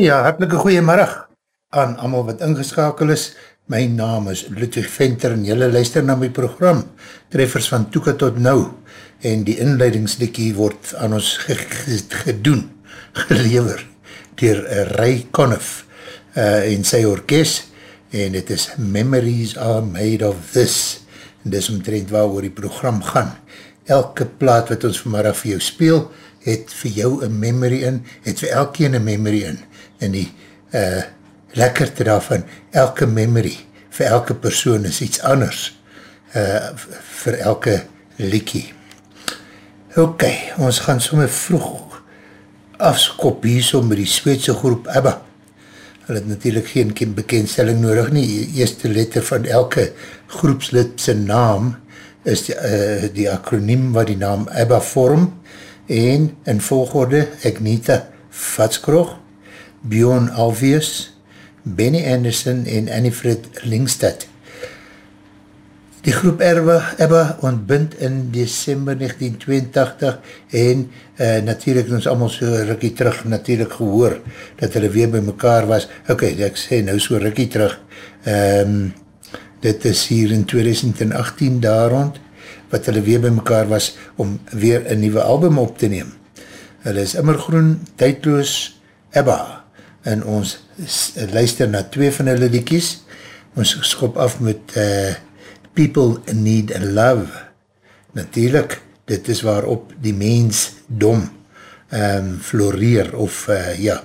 Ja, hartelike goeiemiddag aan allemaal wat ingeskakel is. My naam is Ludwig Venter en jylle luister na my program Treffers van Toeka tot Nou en die inleidingslikkie word aan ons gedoen, gelever dier Ray Conniff uh, en sy orkest en het is Memories are made of this en dis omtrend waar oor die program gaan. Elke plaat wat ons vanmiddag vir jou speel, het vir jou een memory in, het vir elkeen een memory in en die uh, lekkerte daarvan, elke memory vir elke persoon is iets anders uh, vir elke liekie. Ok, ons gaan somme vroeg afskop hier so met die Sweedse groep ABBA hulle het natuurlijk geen bekendstelling nodig nie, die eerste letter van elke groepslid sy naam is die, uh, die akroniem wat die naam ABBA vorm en in volgorde Agneta Vatskroeg, Bjorn Alvius, Benny Anderson en Annifred Lingstad. Die groep Erwa Ebba ontbind in december 1982 en uh, natuurlijk ons allemaal so rikkie terug natuurlijk gehoor dat hulle weer by mekaar was. Ok, ek sê nou so rikkie terug. Um, dit is hier in 2018 daar rond wat hulle weer by mekaar was om weer een nieuwe album op te neem. Hulle is immergroen, tydloos Ebba en ons luister na twee van hulle liekies. Ons skop af met uh, people need love. Natuurlijk, dit is waarop die mens dom um, floreer, of uh, ja,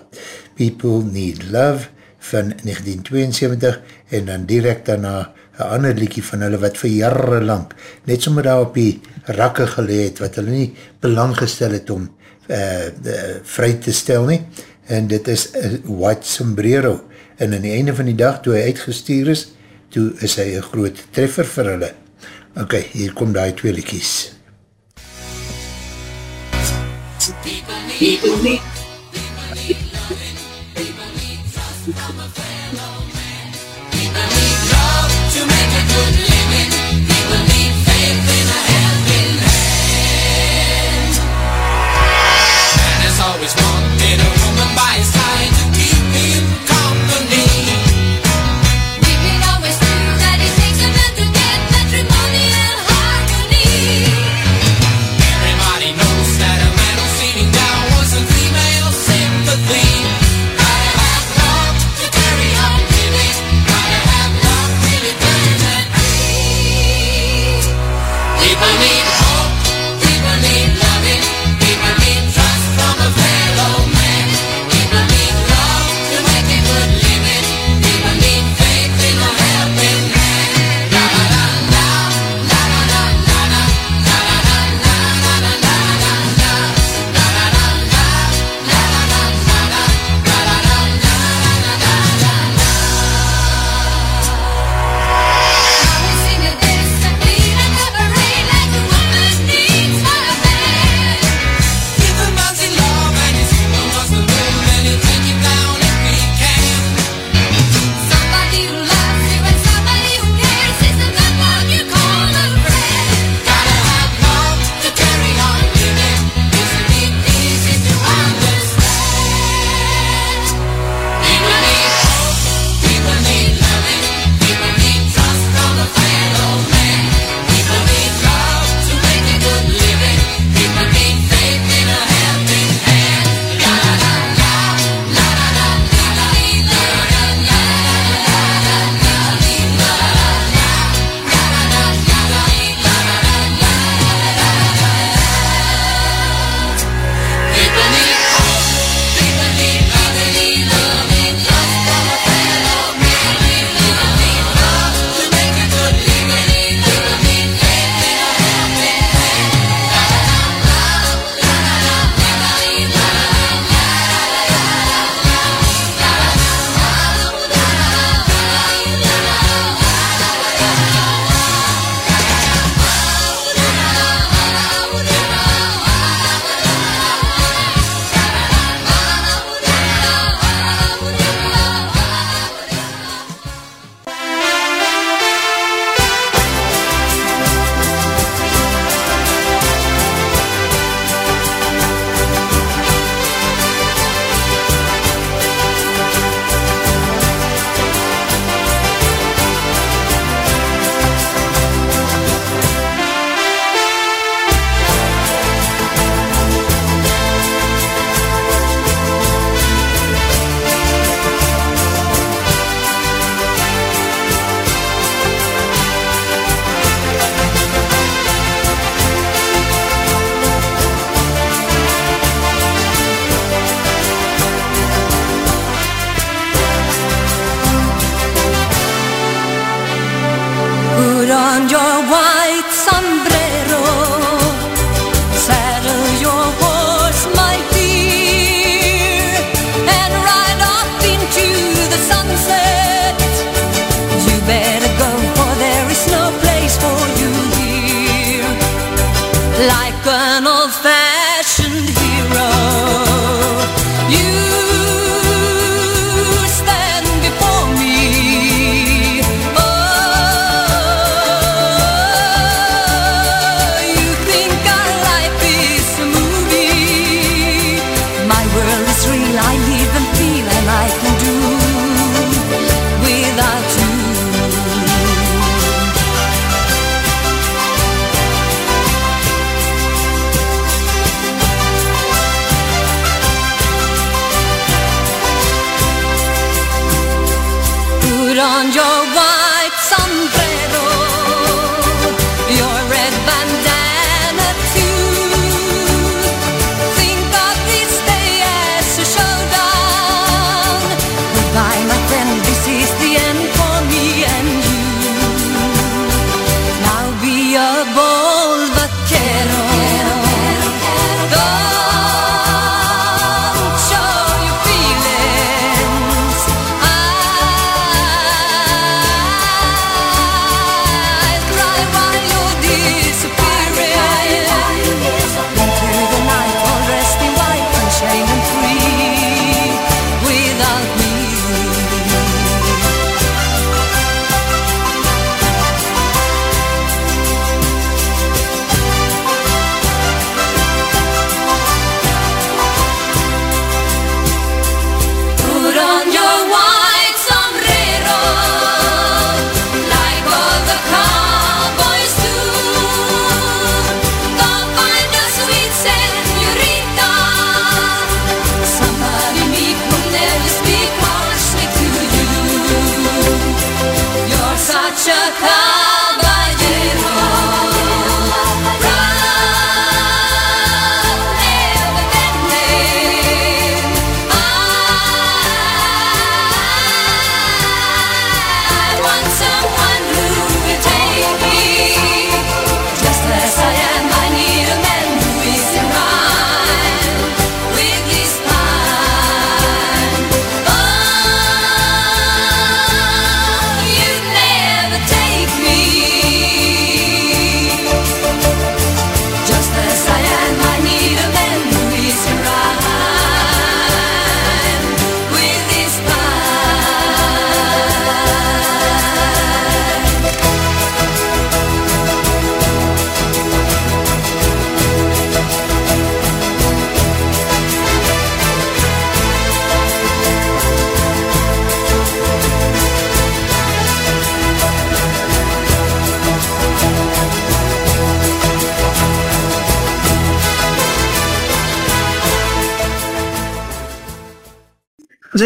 people need love van 1972, en dan direct daarna een ander liekie van hulle wat vir jare lang, net sommer daar op die rakke geleed, wat hulle nie belang gestel het om uh, de, vry te stel nie, en dit is White Sombrero, en in die einde van die dag, toe hy uitgestuur is, toe is hy een groot treffer vir hulle. Ok, hier kom die twee liekies. People need, people need, people need loving, people need trust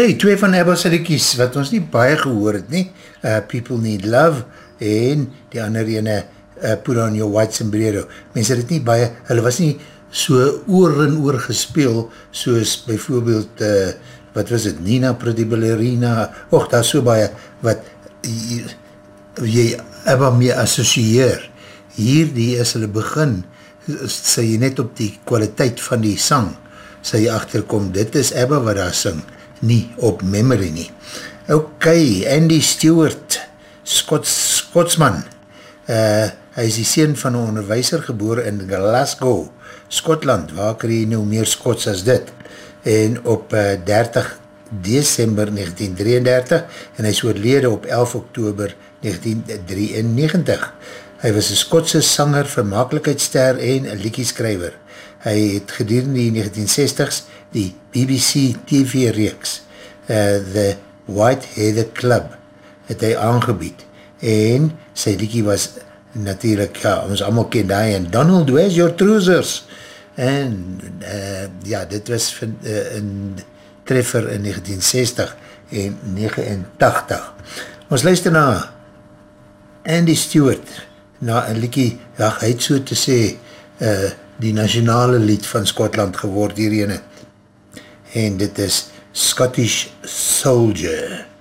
Sê, twee van Abba Sadikies, wat ons nie baie gehoor het nie, uh, People Need Love, en die ander ene, uh, Put On Your White Sombrero. Mense het nie baie, hulle was nie so oor en oor gespeel, soos bijvoorbeeld, uh, wat was het, Nina Prodiballerina, och, daar so baie, wat jy, jy Abba mee associeer. Hier, die is hulle begin, sê jy net op die kwaliteit van die sang, sê jy achterkom, dit is Abba wat daar sing, nie op memory nie. Ok, Andy Stewart, Scots, Scotsman, uh, hy is die sien van een onderwijzer geboor in Glasgow, Skotland, waar krie jy nou meer Scots as dit, en op uh, 30 December 1933, en hy is oorlede op 11 Oktober 1993. Hy was een Skotse sanger, vermakelijkheidsster en een liekieskrijver. Hy het gedurende die 1960s die BBC TV reeks uh, The White Heather Club het hy aangebied en sy liekie was natuurlijk, ja, ons allemaal ken die en Donald, where's your trousers? En uh, ja, dit was van, uh, een treffer in 1960 en 89. Ons luister na Andy Stewart na een liekie, ja, hy het so te sê uh, die nationale lied van Skotland geword hierheen en dit is Scottish Soldier.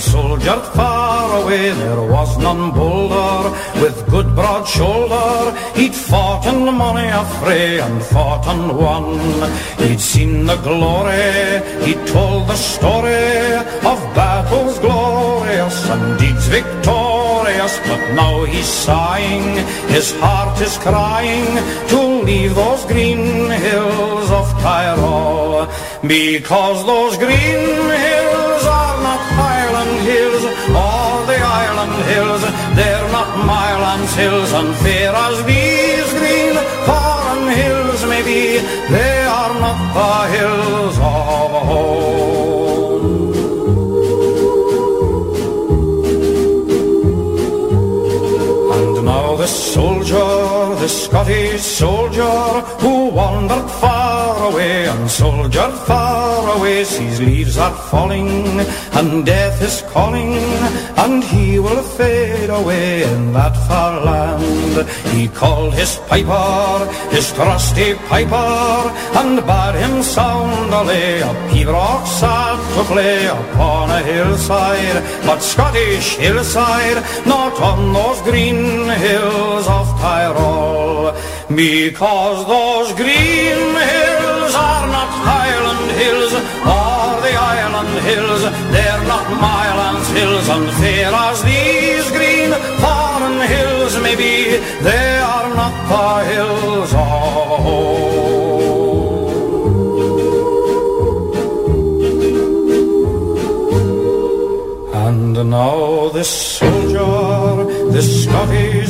Soldiered far away. There was none bolder, with good broad shoulder. He'd fought in many a fray and fought and won. He'd seen the glory, he'd told the story of battles glorious and deeds victorious. But now he's sighing, his heart is crying to leave those green hills of Tyrol. Because those green hills hills, they're not Mylands hills, and fair as these green foreign hills may be, they are not the hills of home. And now the soldier, the Scottish soldier, who wandered far away and soldiered far away, sees leaves are falling and death is calling, and he will fade away in that far land. He called his piper, his trusty piper, and bade him sound a lay, a pibroch sad to play upon a hillside, but Scottish hillside, not on those green hills of Tyrol, because those green hills are not Highland hills or the Island hills, they're not Mylands hills, and fair as these green foreign hills may be, they are not the hills of home. And now this soldier, this Scottish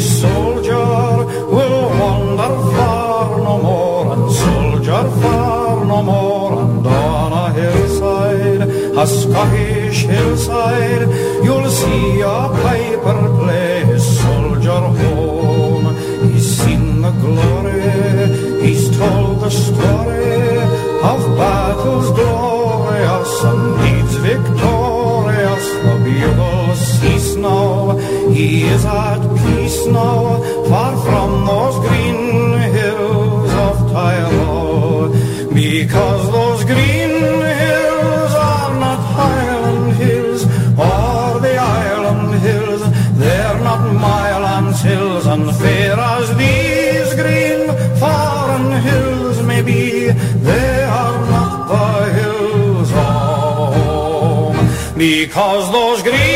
no more, and soldier far no more, and on a hillside, a Scottish hillside, you'll see a piper play his soldier home. He's seen the glory, he's told the story of battles glorious and deeds victorious. The bugles cease now, he is at peace now, far from those green Because those green hills are not Highland hills or the Island hills, they're not Mylands hills, and fair as these green foreign hills may be, they are not the hills of home. Because those green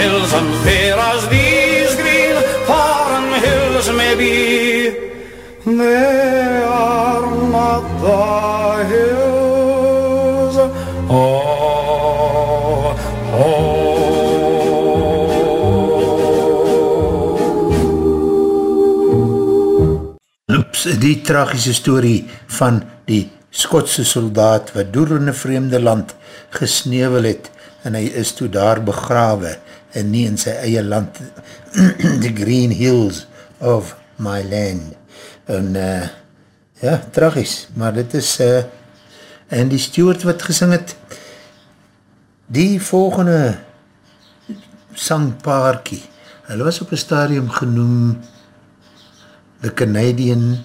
Hills, and fair as these green foreign hills may be, they are not the hills of home. Oeps, die tragische story van die Skotse soldaat wat door in een vreemde land gesneeuwel het en hy is toe daar begrawe en nie in sy eie land the green hills of my land en uh, ja, tragisch maar dit is uh, en die steward wat gesing het die volgende sangpaarkie hulle was op een stadium genoem The Canadian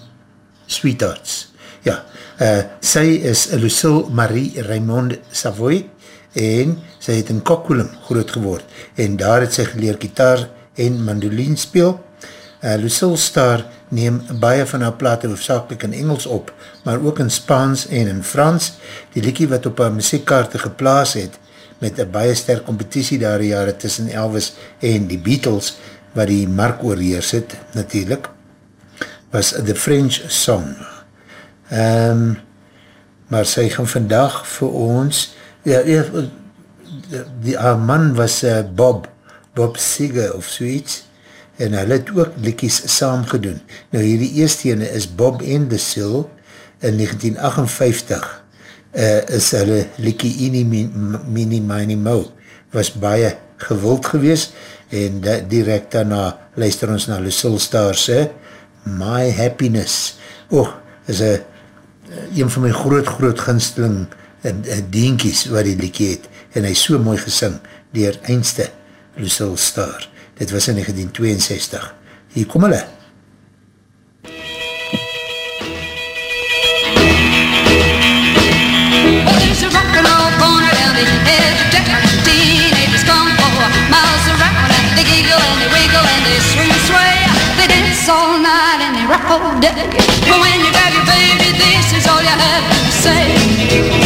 Sweethearts. Ja, uh, sy is Lucille Marie Raymond Savoy en sy het in Kokkulum groot geword en daar het sy geleer gitaar en mandolin speel. Uh, Lucille Star neem baie van haar plate hoofdzakelik in Engels op, maar ook in Spaans en in Frans. Die liekie wat op haar muziekkaarte geplaas het met een baie sterk competitie daar jare tussen Elvis en die Beatles, wat die mark oorheers het, natuurlijk was The French Song. Um, maar sy gaan vandag vir ons, ja, ja die, haar man was uh, Bob, Bob Seger of soeits, en hy het ook likies saam gedoen. Nou hierdie eerste ene is Bob and the Sill in 1958 uh, is hulle likie Eenie Mini Mini Mo was baie gewild gewees en direct daarna luister ons na Lucille Stars, eh? My Happiness. Oh, is a, een van my groot, groot ginsteling dienkies wat die liekie het. En hy so mooi gesing dier eindste Lucille Star. Dit was in 1962. Hier kom hulle. They giggle and they wiggle and they swing and sway. They dance all night and they rock all day. But when you grab your baby, this is all you have to say.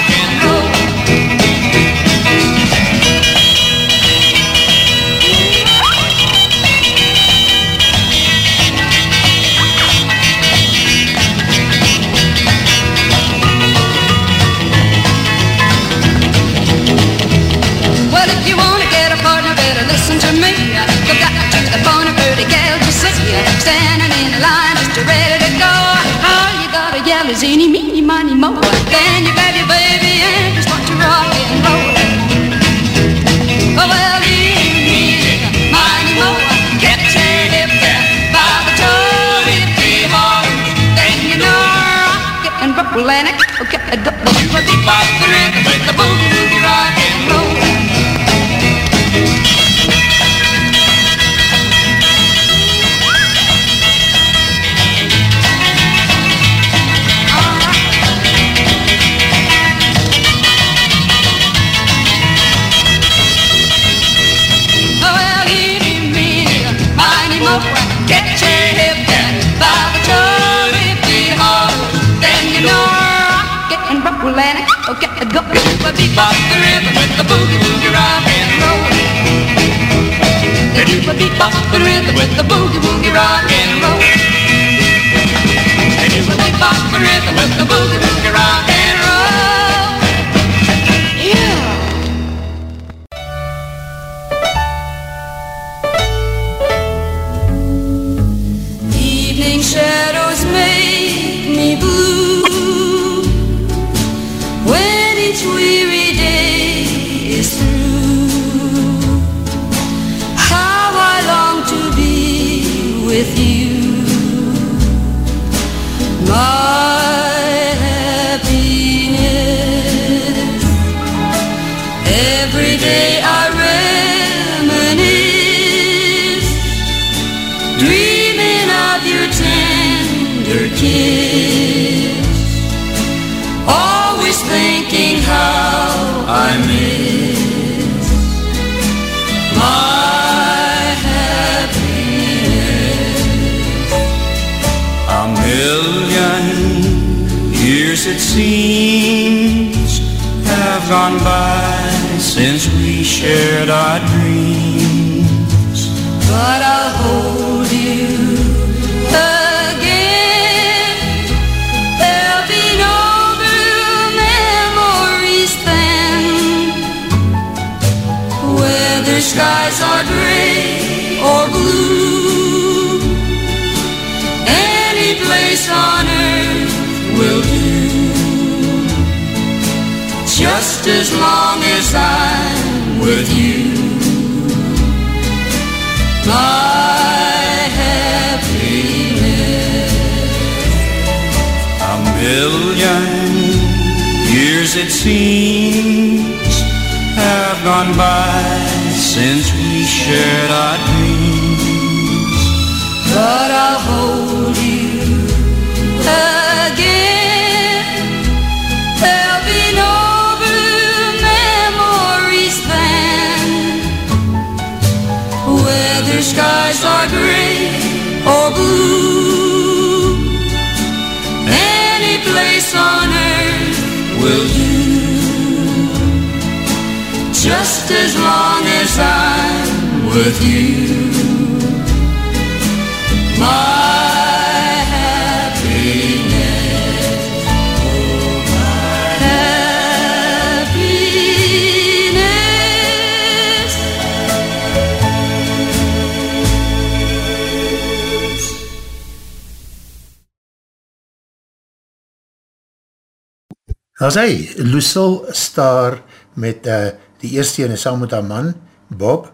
As hy, Lucille Star met uh, die eerste ene saam met haar man, Bob,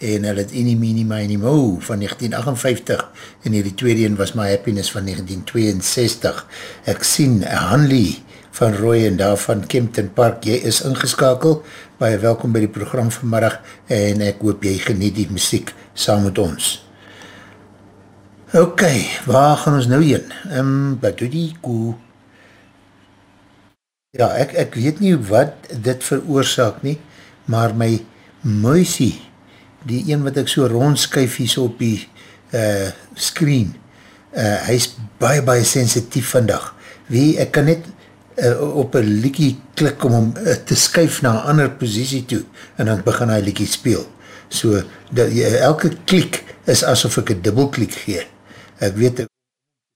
en hulle het Eenie Meenie Miny Mo van 1958 en die tweede een was My Happiness van 1962. Ek sien Hanley van Roy en daar van Kempton Park, jy is ingeskakel, baie welkom by die program vanmiddag en ek hoop jy geniet die muziek saam met ons. Ok, waar gaan ons nou heen? Um, wat doe die koe? Ja, ek, ek weet nie wat dit veroorzaak nie, maar my muisie, die een wat ek so rondskuif hier so op die uh, screen, uh, hy is baie, baie sensitief vandag. Wie, ek kan net uh, op een liekie klik om hom uh, te skuif na een ander positie toe, en dan begin hy liekie speel. So, dat, uh, elke klik is asof ek een dubbelklik gee. Ek weet,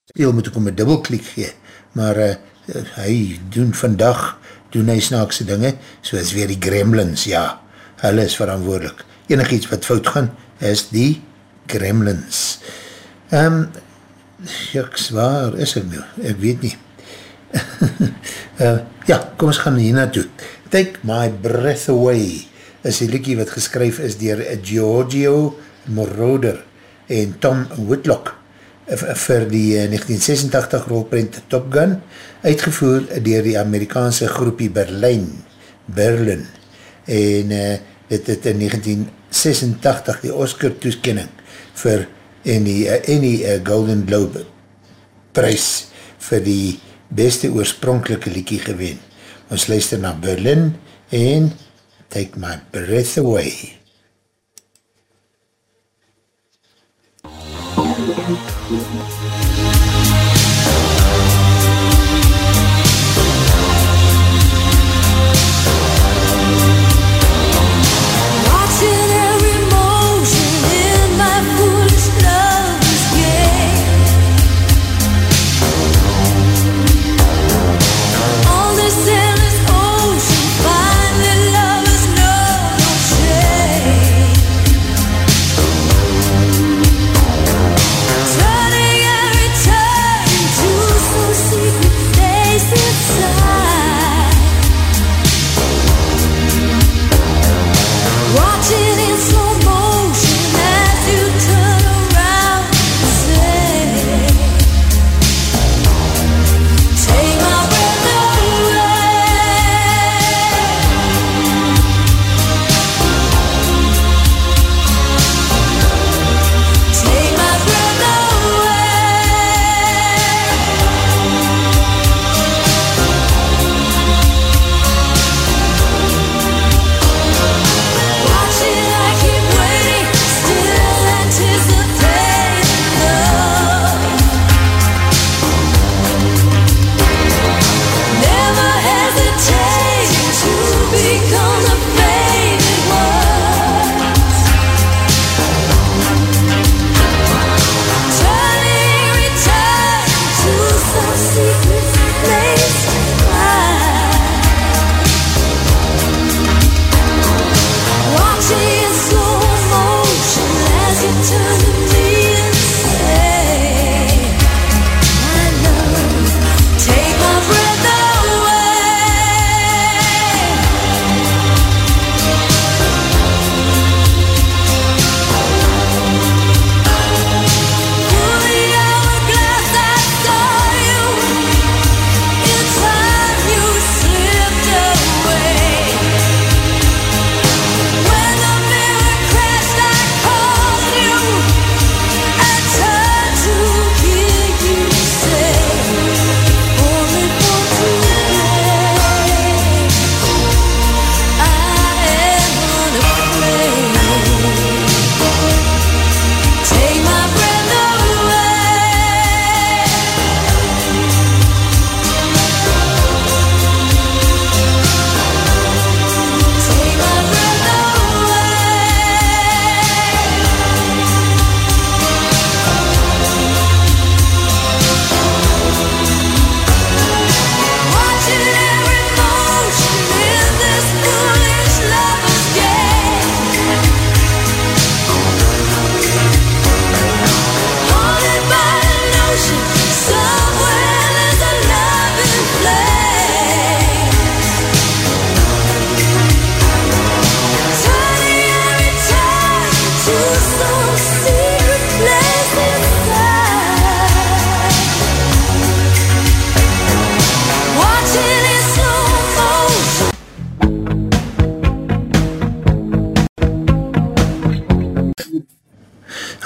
speel moet ek om een dubbelklik gee, maar uh, hy doen vandag, doen hy snaakse dinge, soos weer die gremlins, ja, hulle is verantwoordelik. Enig iets wat fout gaan, is die gremlins. Um, jyks, waar is ek nou? Ek weet nie. uh, ja, kom ons gaan hier naartoe. Take My Breath Away is die liekie wat geskryf is dier Giorgio Moroder en Tom Whitlock vir die 1986 rolprint Top Gun, uitgevoer dier die Amerikaanse groepie Berlijn, Berlin, en uh, dit het in 1986 die Oscar toeskenning vir en die, uh, en die uh, Golden Globe prijs vir die beste oorspronkelike liekie gewen. Ons luister na Berlin en Take My Breath Away. Watching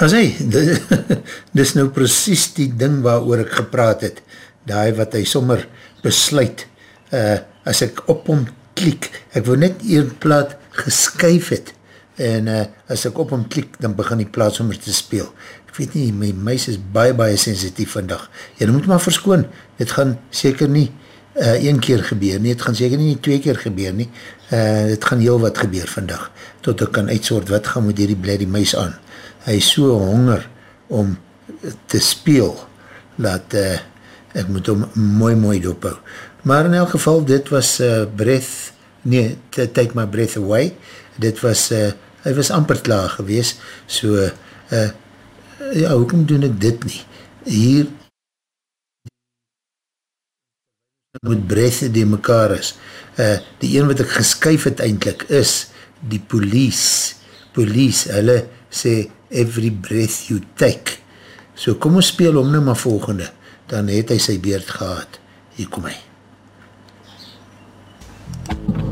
As hy, dis nou precies die ding waar oor ek gepraat het, daai wat hy sommer besluit, uh, as ek op hom klik, ek wil net een plaat geskyf het, en uh, as ek op hom klik, dan begin die plaat sommer te speel. Ek weet nie, my muis is baie, baie sensitief vandag. Jy moet maar verskoon, dit gaan seker nie uh, een keer gebeur nie, het gaan seker nie twee keer gebeur nie, uh, het gaan heel wat gebeur vandag, tot ek kan uitsoort wat gaan met hierdie bly die muis aan. Hy so honger om te speel, dat uh, ek moet hom mooi mooi dophou. Maar in elk geval, dit was uh, Breath, nee, Take My Breath Away, dit was, uh, hy was amper klaar gewees, so, uh, ja, hoekom doen ek dit nie? Hier met breath die mekaar is. Uh, die een wat ek geskyf het eindelijk is die police. Police, hulle sê every breath you take. So kom ons speel om nou maar volgende. Dan het hy sy beerd gehad. Hier kom hy. Every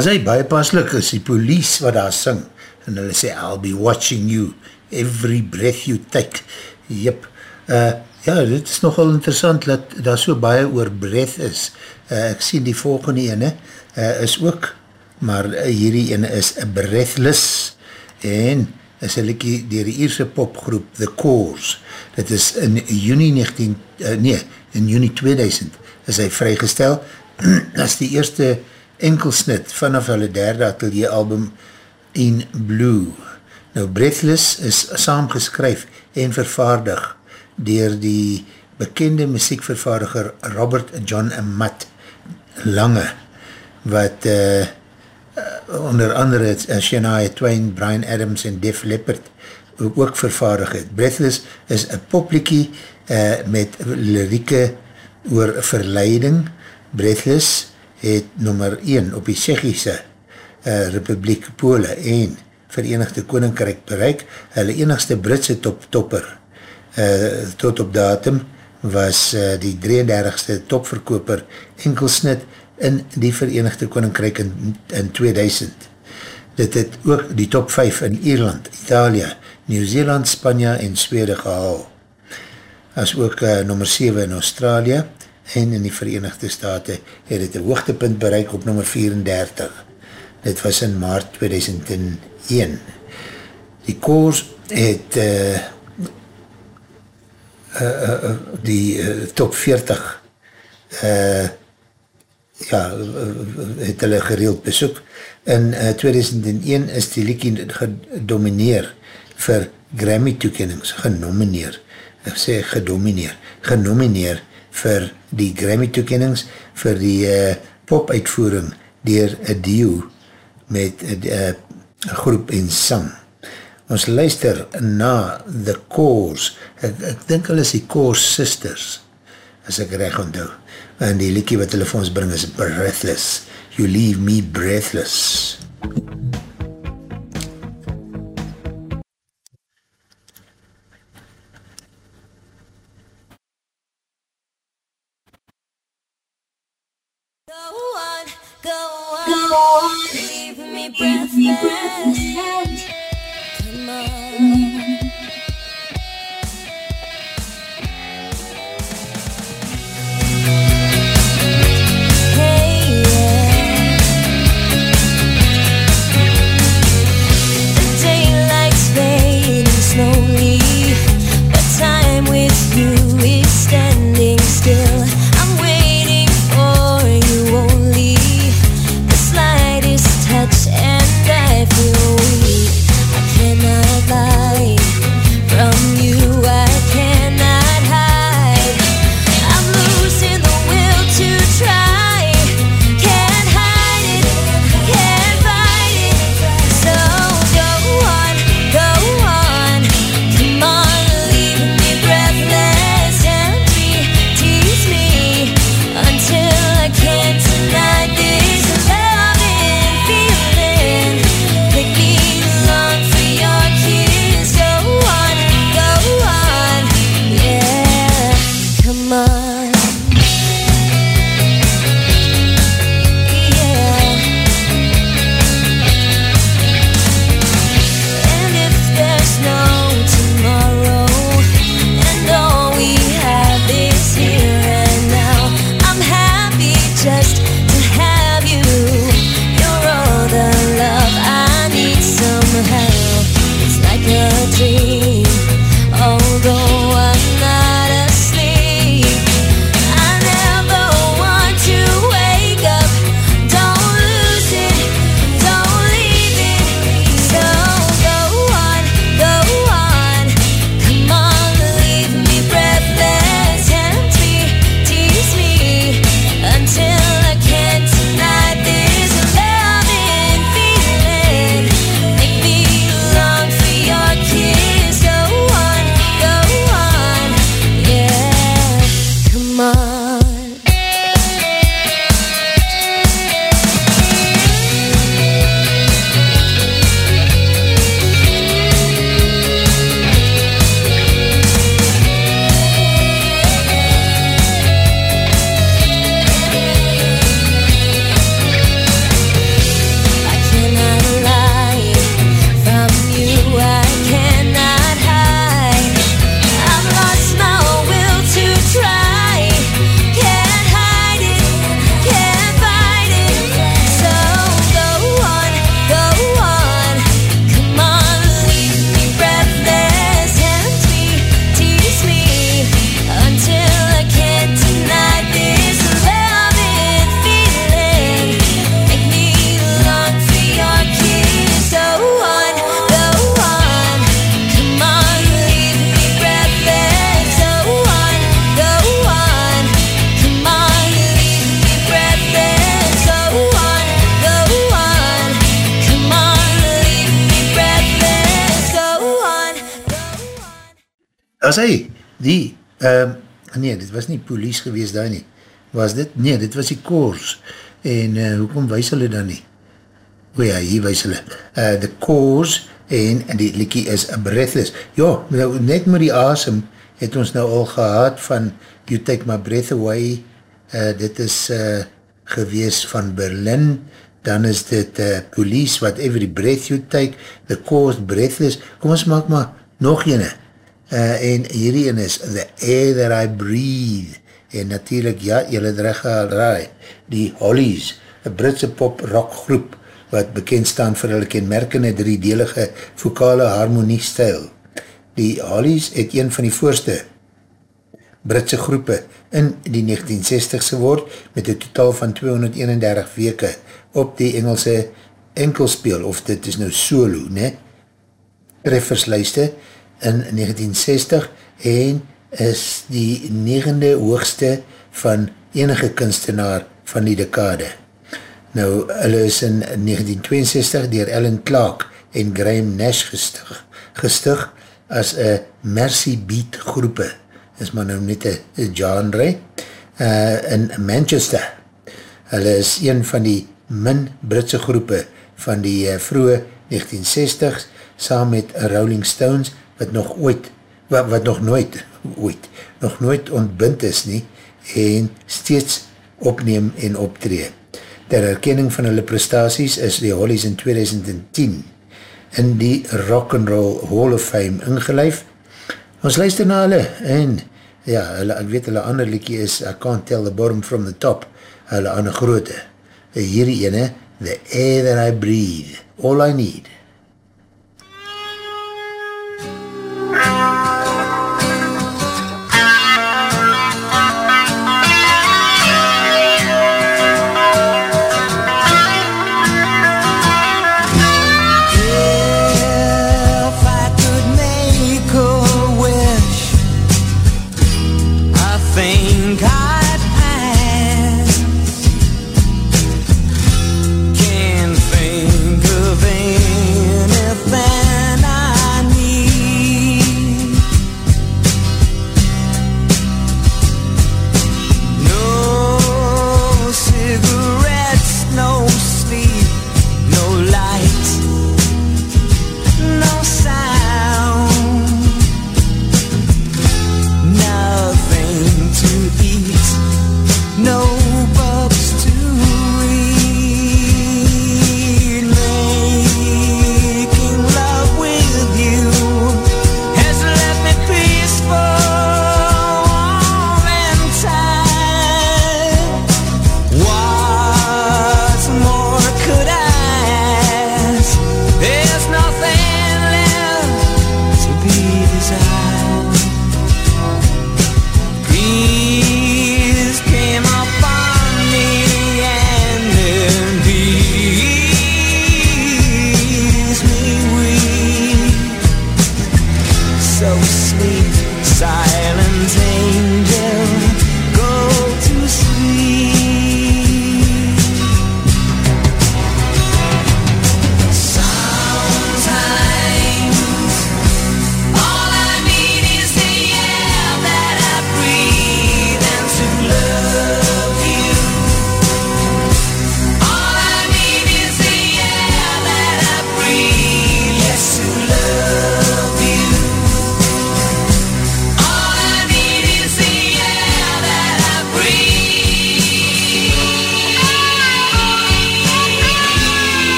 As hy baie paslik is, die police wat daar sing, en hulle sê, I'll be watching you, every breath you take. Jep, uh, ja, dit is nogal interessant, dat daar so baie oor breath is. Uh, ek sien die volgende ene, uh, is ook, maar uh, hierdie ene is breathless, en is een liekie dier die Ierse popgroep The Coors. Dit is in juni 19, uh, nee, in juni 2000 is hy vrygestel, as die eerste enkelsnit vanaf hulle derde atelier album In Blue. Nou, Breathless is saamgeskryf en vervaardig dier die bekende muziekvervaardiger Robert John Matt Lange, wat uh, onder andere uh, Shania Twain, Brian Adams en Def Leppard ook vervaardig het. Breathless is een popliekie uh, met lirieke oor verleiding. Breathless het nummer 1 op die Tsjechische uh, Republiek Pole en Verenigde Koninkrijk bereik. Hulle enigste Britse top topper uh, tot op datum was uh, die 33ste topverkoper enkelsnit in die Verenigde Koninkrijk in, in 2000. Dit het ook die top 5 in Ierland, Italië, Nieuw-Zeeland, Spanje en Swede gehaal. As ook uh, nummer 7 in Australië en in die Verenigde Staten het het een hoogtepunt bereik op nummer 34. Dit was in maart 2001. Die koers het uh, uh, uh, die uh, top 40 uh, ja, het hulle gereeld besoek. In uh, 2001 is die liekie gedomineer vir Grammy toekennings, genomineer, ek sê gedomineer, genomineer vir die Grammy toekennings vir die uh, pop uitvoering dier duo met uh, groep en sang. Ons luister na The Coors, ek, ek dink hulle is die Coors Sisters, as ek recht onthou. En die liekie wat hulle vir ons bring is Breathless. You leave me breathless. Go on, leave me breathless. Come on. Hey, yeah. The daylight's fading slowly, but time with you is standing still. Dit was nie police gewees daar nie. Was dit? Nee, dit was die koors. En uh, hoekom wees hulle dan nie? O ja, hier wees hulle. Uh, the koors en, die liekie is a breathless. Ja, nou, net met die asem het ons nou al gehad van You Take My Breath Away. Uh, dit is uh, gewees van Berlin. Dan is dit uh, police, whatever breath you take. The koors breathless. Kom ons maak maar nog ene, uh, en hierdie ene is The Air That I Breathe, en natuurlijk, ja, jylle het recht raai, die Hollies, een Britse pop rock groep, wat bekend staan vir hulle kenmerkende driedelige vokale harmonie stijl. Die Hollies het een van die voorste Britse groepe in die 1960s geword met een totaal van 231 weke op die Engelse enkelspeel, of dit is nou solo, ne? Treffersluiste in 1960 en is die negende hoogste van enige kunstenaar van die dekade. Nou, hulle is in 1962 dier Ellen Clark en Graham Nash gestig, gestig as een Mercy Beat groepe is maar nou net een genre, uh, in Manchester. Hulle is een van die min Britse groepe van die uh, vroege 1960s, saam met Rolling Stones, wat nog ooit, wat, wat nog nooit, ooit, nog nooit ontbind is nie, en steeds opneem en optree. Ter herkenning van hulle prestaties is die Hollies in 2010 in die Rock'n'Roll Hall of Fame ingelijf. Ons luister na hulle en ja, hulle, ek weet hulle ander liekie is I Can't Tell the Bottom from the Top, hulle ander groote. Hierdie ene, The Air That I Breathe, All I Need.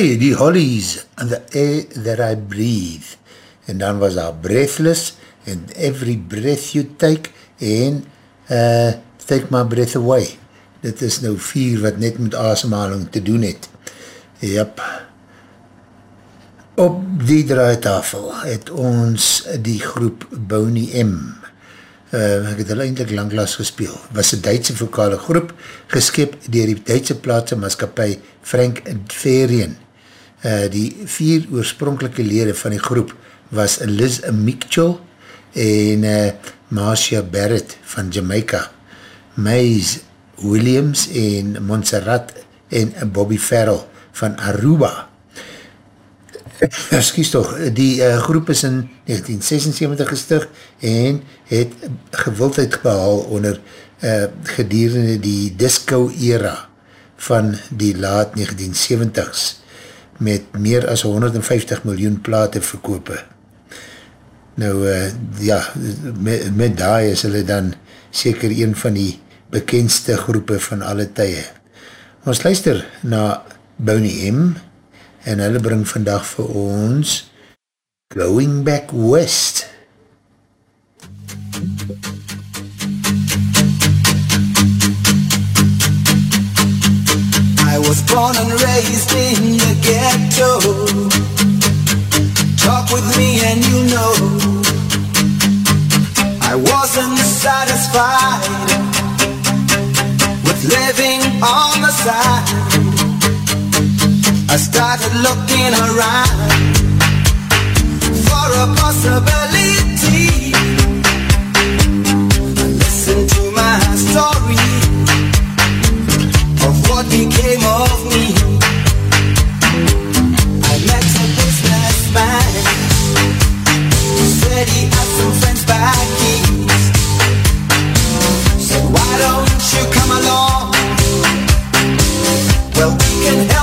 Hy, die Hollies, and the air that I breathe, en dan was daar Breathless, and Every Breath You Take, en uh, Take My Breath Away. Dit is nou vier wat net met asemhaling te doen het. Jap. Op die draaitafel het ons die groep Boney M. Uh, ek het hulle eindelijk langlas gespeel. Was een Duitse vokale groep, geskip dier die Duitse plaatse maatskapie Frank Ferien. Uh, die vier oorspronkelike lede van die groep was Liz Mitchell en uh, Marcia Barrett van Jamaica, Maze Williams en Montserrat en Bobby Farrell van Aruba. Excuse toch, die uh, groep is in 1976 gestig en het gewildheid behaal onder uh, gedurende die disco era van die laat 1970s met meer as 150 miljoen plate verkope. Nou, uh, ja, met, met daai is hulle dan seker een van die bekendste groepe van alle tye. Ons luister na Boney M en hulle bring vandag vir ons Going Back West. I was born and raised in the ghetto. Talk with me and you know I wasn't satisfied with living on the side. I started looking around for a possibility. What became of me. I met a businessman said he had some friends back east. Said, why don't you come along? Well, we can help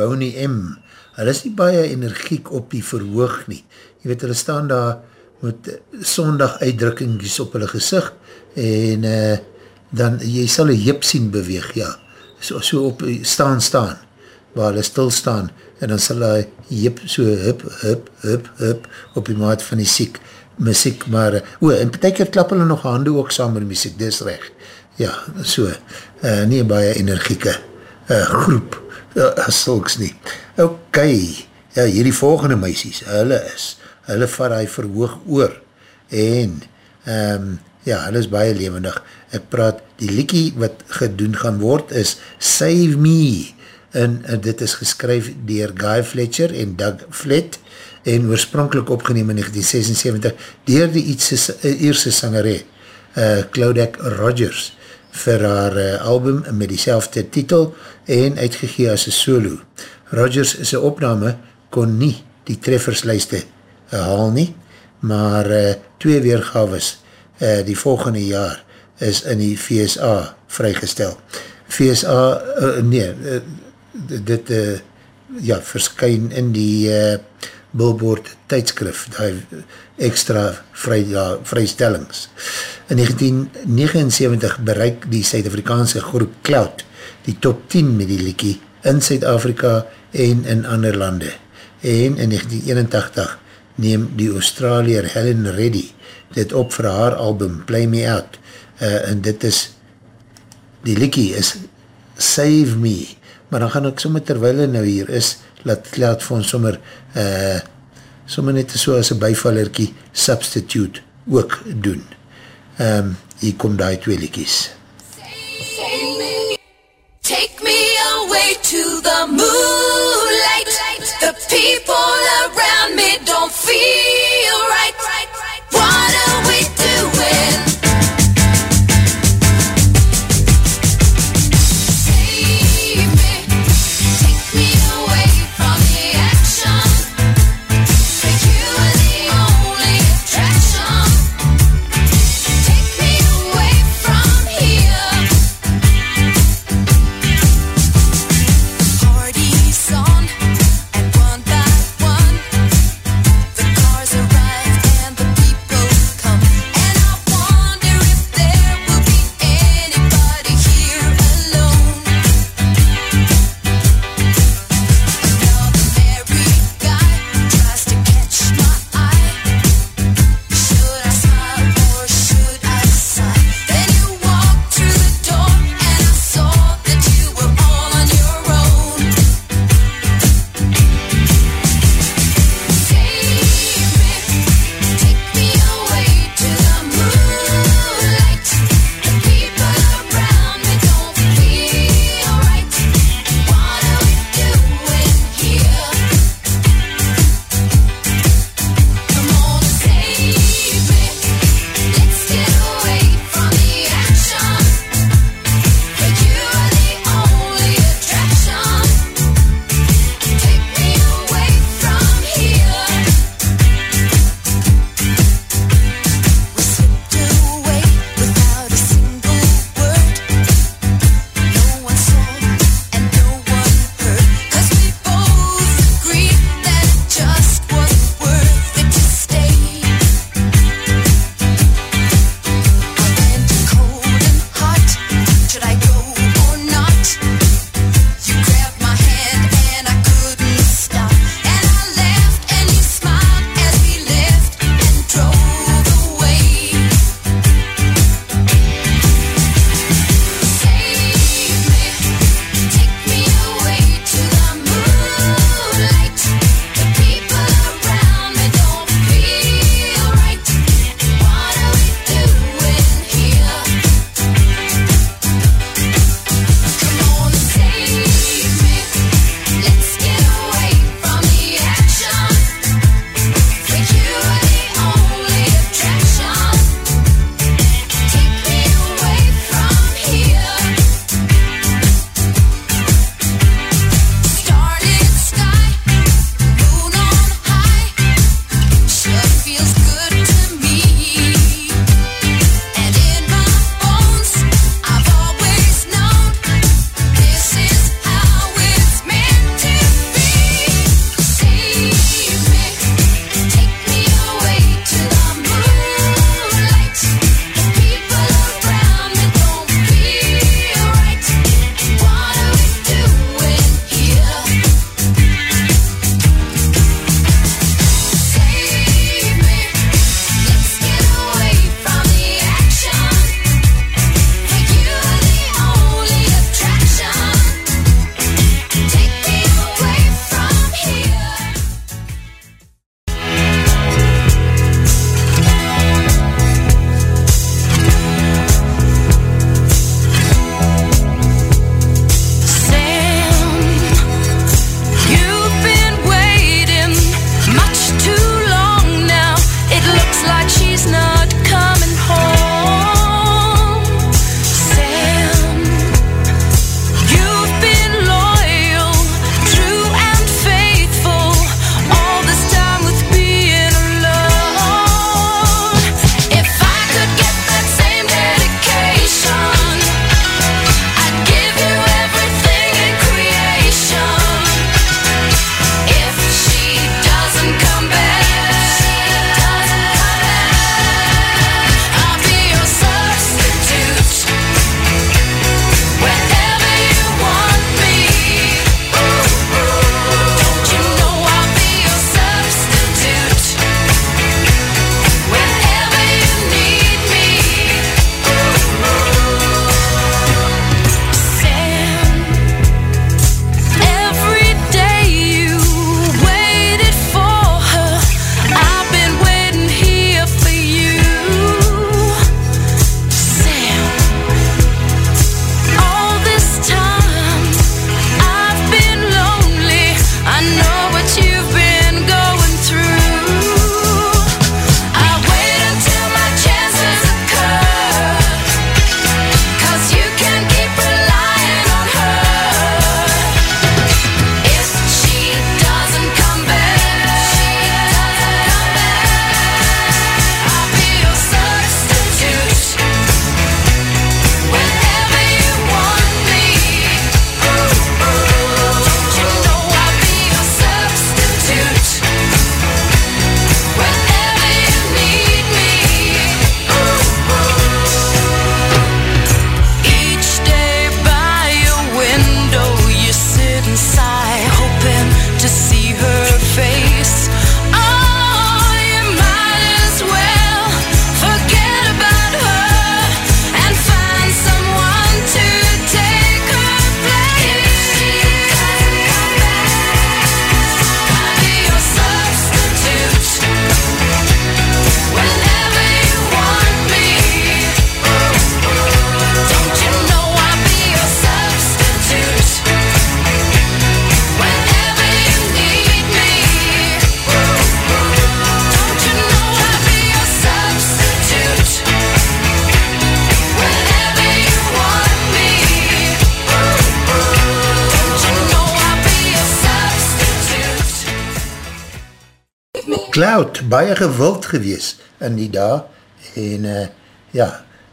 Boney M. Hulle is nie baie energiek op die verhoog nie. Jy weet, hulle staan daar met sondag uitdrukkingies op hulle gezicht en uh, dan, jy sal een hip sien beweeg, ja. So, so op staan staan, waar hulle stil staan en dan sal hy hip, so hip, hip, hip, hip op die maat van die siek, muziek, maar, o, en betek keer klap hulle nog handen ook saam met die muziek, dis recht. Ja, so, uh, nie baie energieke uh, groep, uh, as sulks nie. Ok, ja, hierdie volgende meisies, hulle is, hulle vat hy verhoog oor, en, um, ja, hulle is baie levendig. Ek praat, die liekie wat gedoen gaan word is Save Me, en, en dit is geskryf dier Guy Fletcher en Doug Flett, en oorspronkelijk opgeneem in 1976, dier die uh, eerste sangeré, uh, Claudette Rogers, vir haar uh, album met die titel en uitgegee as een solo. Rogers sy opname kon nie die trefferslijste uh, haal nie, maar uh, twee weergaves uh, die volgende jaar is in die VSA vrygestel. VSA, uh, nee, uh, dit uh, ja, verskyn in die uh, Billboard tydskrif, die extra vry, ja, vrystellings. In 1979 bereik die Suid-Afrikaanse groep Cloud die top 10 met die liekie in Suid-Afrika en in ander lande. En in 1981 neem die Australier Helen Reddy dit op vir haar album Play Me Out uh, en dit is die liekie is Save Me maar dan gaan ek sommer terwijl nou hier is laat Cloud vir ons sommer uh, sommer net so as een bijvallerkie substitute ook doen um, hier kom die twee liekies. Take me away to the moonlight. The people gewild gewees in die dag en uh, ja,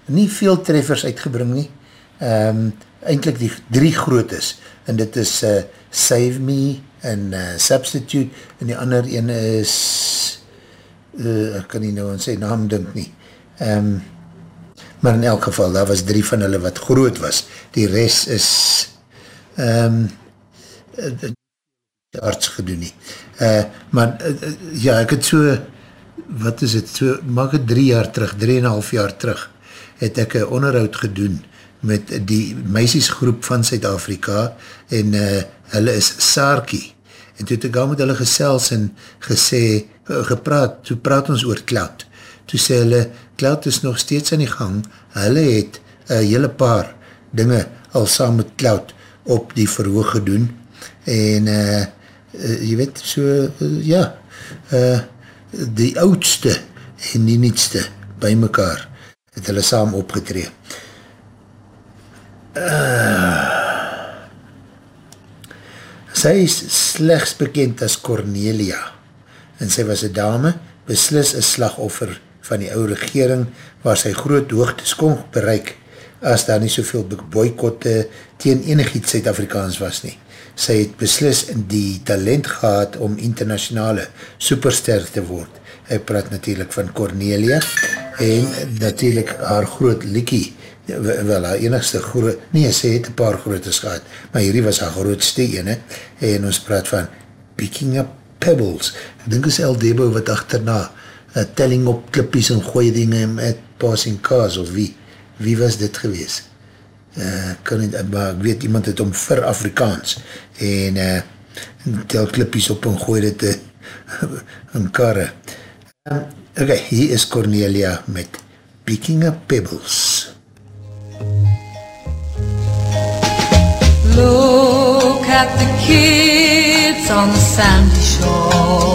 nie veel treffers uitgebring nie. Um, eindelijk die drie groot is en dit is uh, Save Me en uh, Substitute en die ander een is uh, ek kan nie nou aan sy naam dink nie. Um, maar in elk geval, daar was drie van hulle wat groot was. Die rest is um, arts gedoen nie. Uh, maar uh, ja, ek het so, wat is het, so, maak het drie jaar terug, drie en half jaar terug, het ek een onderhoud gedoen met die meisiesgroep van Suid-Afrika en uh, hulle is Saarkie. En toe het ek al met hulle gesels en gesê, uh, gepraat, toe praat ons oor Cloud. Toe sê hulle, Cloud is nog steeds aan die gang, hulle het uh, hele paar dinge al saam met Cloud op die verhoog gedoen en uh, uh, jy weet, so, uh, ja, uh, die oudste en die nietste by mekaar het hulle saam opgetree. Uh, sy is slechts bekend as Cornelia en sy was een dame, beslis een slagoffer van die oude regering waar sy groot hoogtes kon bereik as daar nie soveel boykotte teen enig iets Zuid-Afrikaans was nie. Sy het beslis die talent gehad om internationale superster te word. Hy praat natuurlijk van Cornelia en natuurlijk haar groot liekie wel haar enigste groot, nee, sy het een paar grootes gehad, maar hierdie was haar grootste ene, en ons praat van Picking Up Pebbles, ek dink is El Debo wat achterna, uh, telling op klippies en gooi dinge met passing cars, of wie, wie was dit gewees? Uh, kan nie, maar ek weet, iemand het om vir Afrikaans, en uh, tel klippies op en gooi dit uh, in karre. Um, ok, hier is Cornelia met Picking Up Pebbles. Look at the kids on the sandy shore,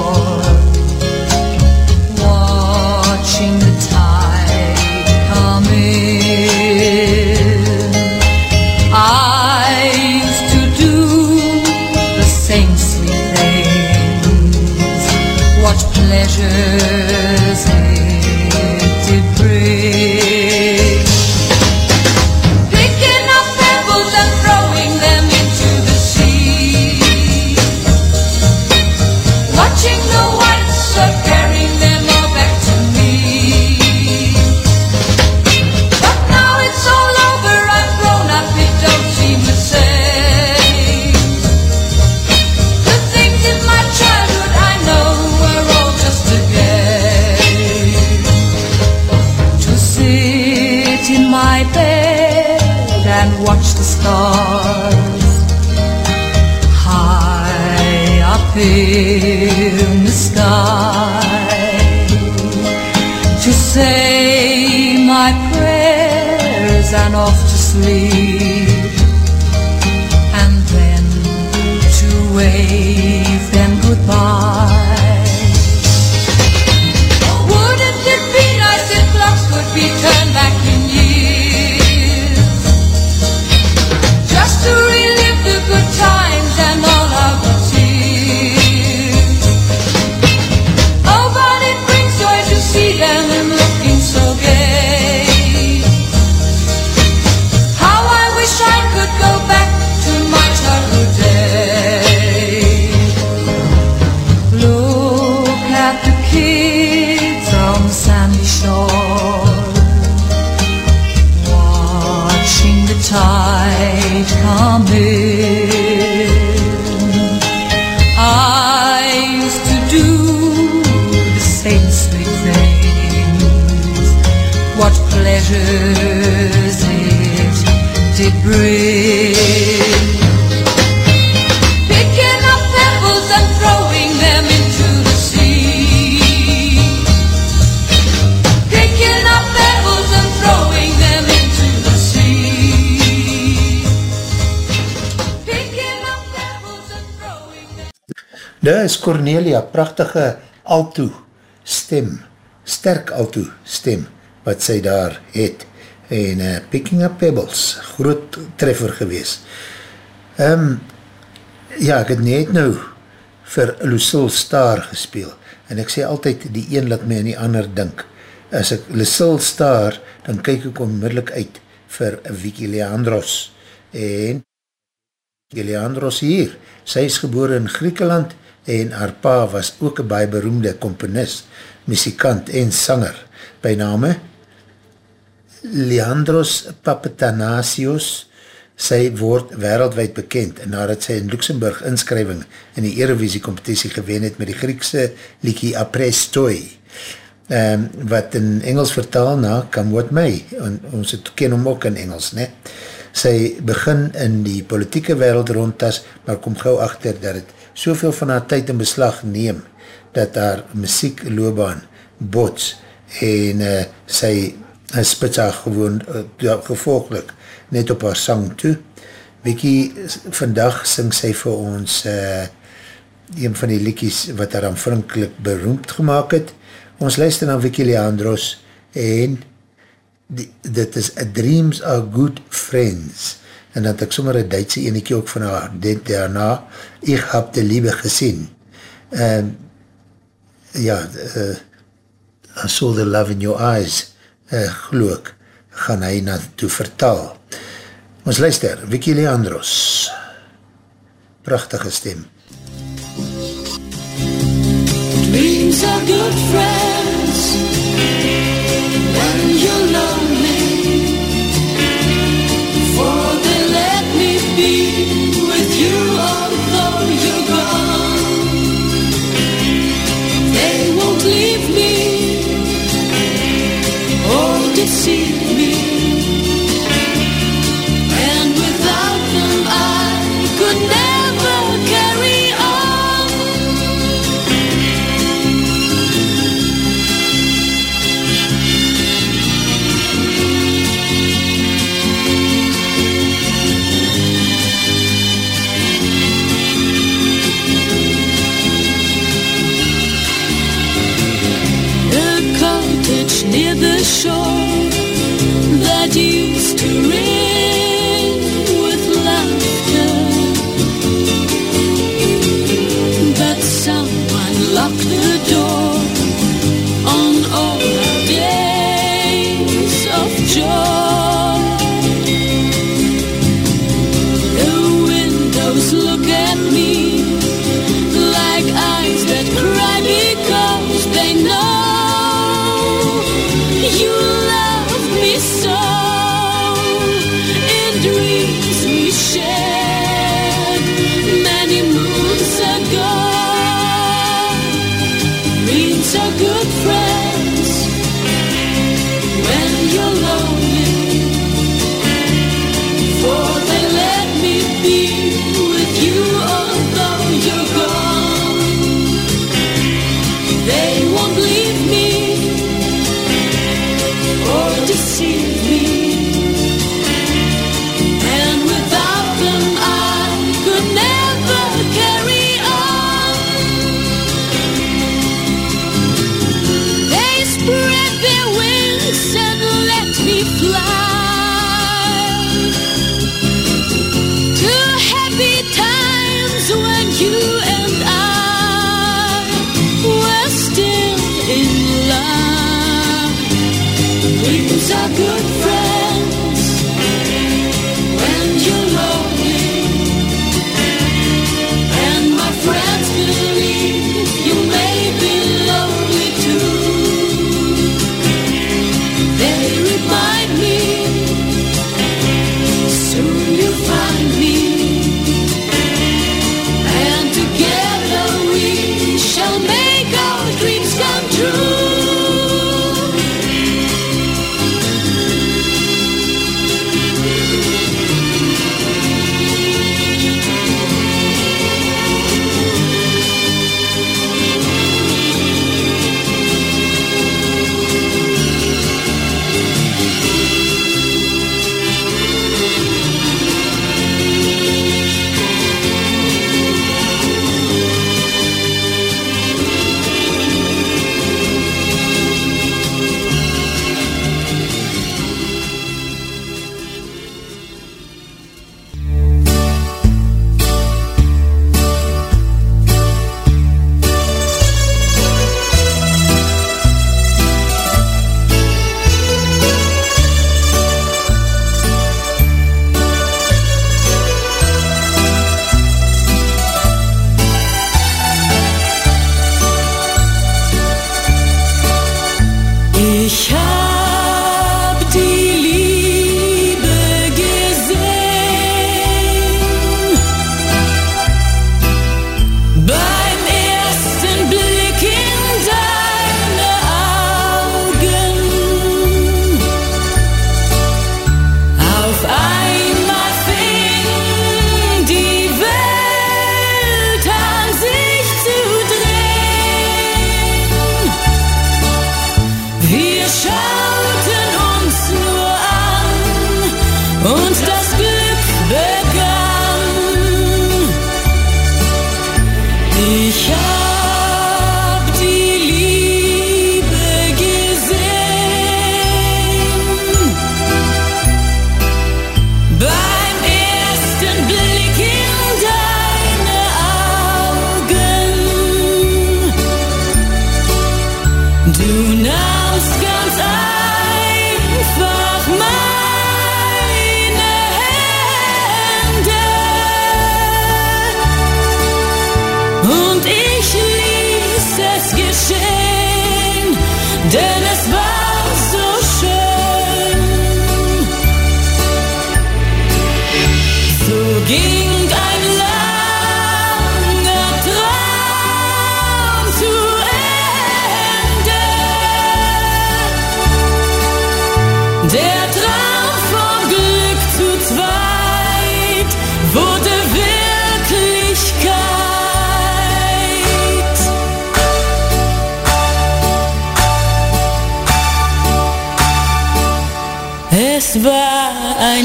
Cornelia, prachtige alto stem, sterk alto stem, wat sy daar het. En uh, Picking Up Pebbles, groot treffer gewees. Um, ja, ek het net nou vir Lucille Star gespeel. en ek sê altyd die een laat my in die ander dink. As ek Lucille staar, dan kyk ek onmiddellik uit vir Vicky Leandros. En Leandros hier, sy is geboren in Griekeland en haar pa was ook een baie beroemde komponist, muzikant en sanger. By name Leandros Papatanasios, sy word wereldwijd bekend en nadat sy in Luxemburg inskrywing in die Erevisie competitie gewen het met die Griekse liekie Aprestoi, um, wat in Engels vertaal na Come What May, en ons het ken hom ook in Engels, ne? Sy begin in die politieke wereld rondtas, maar kom gauw achter dat het soveel van haar tyd in beslag neem, dat haar muziek loopbaan bots en uh, sy uh, spits haar gewoon uh, gevolglik net op haar sang toe. Wiekie, vandag sing sy vir ons uh, een van die liekies wat haar aanvankelijk beroemd gemaakt het. Ons luister na Wiekie Leandros en die, dit is A Dreams Are Good Friends en dat ek sommer een Duitse enekie ook van haar denk daarna, ek heb de liebe gesien. Um, ja, uh, I saw the love in your eyes, uh, geloof ek, gaan hy na toe vertaal. Ons luister, Vicky Leandros. Prachtige stem. Dreams are good friends when you're lonely. Or deceive me. Dennis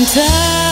time.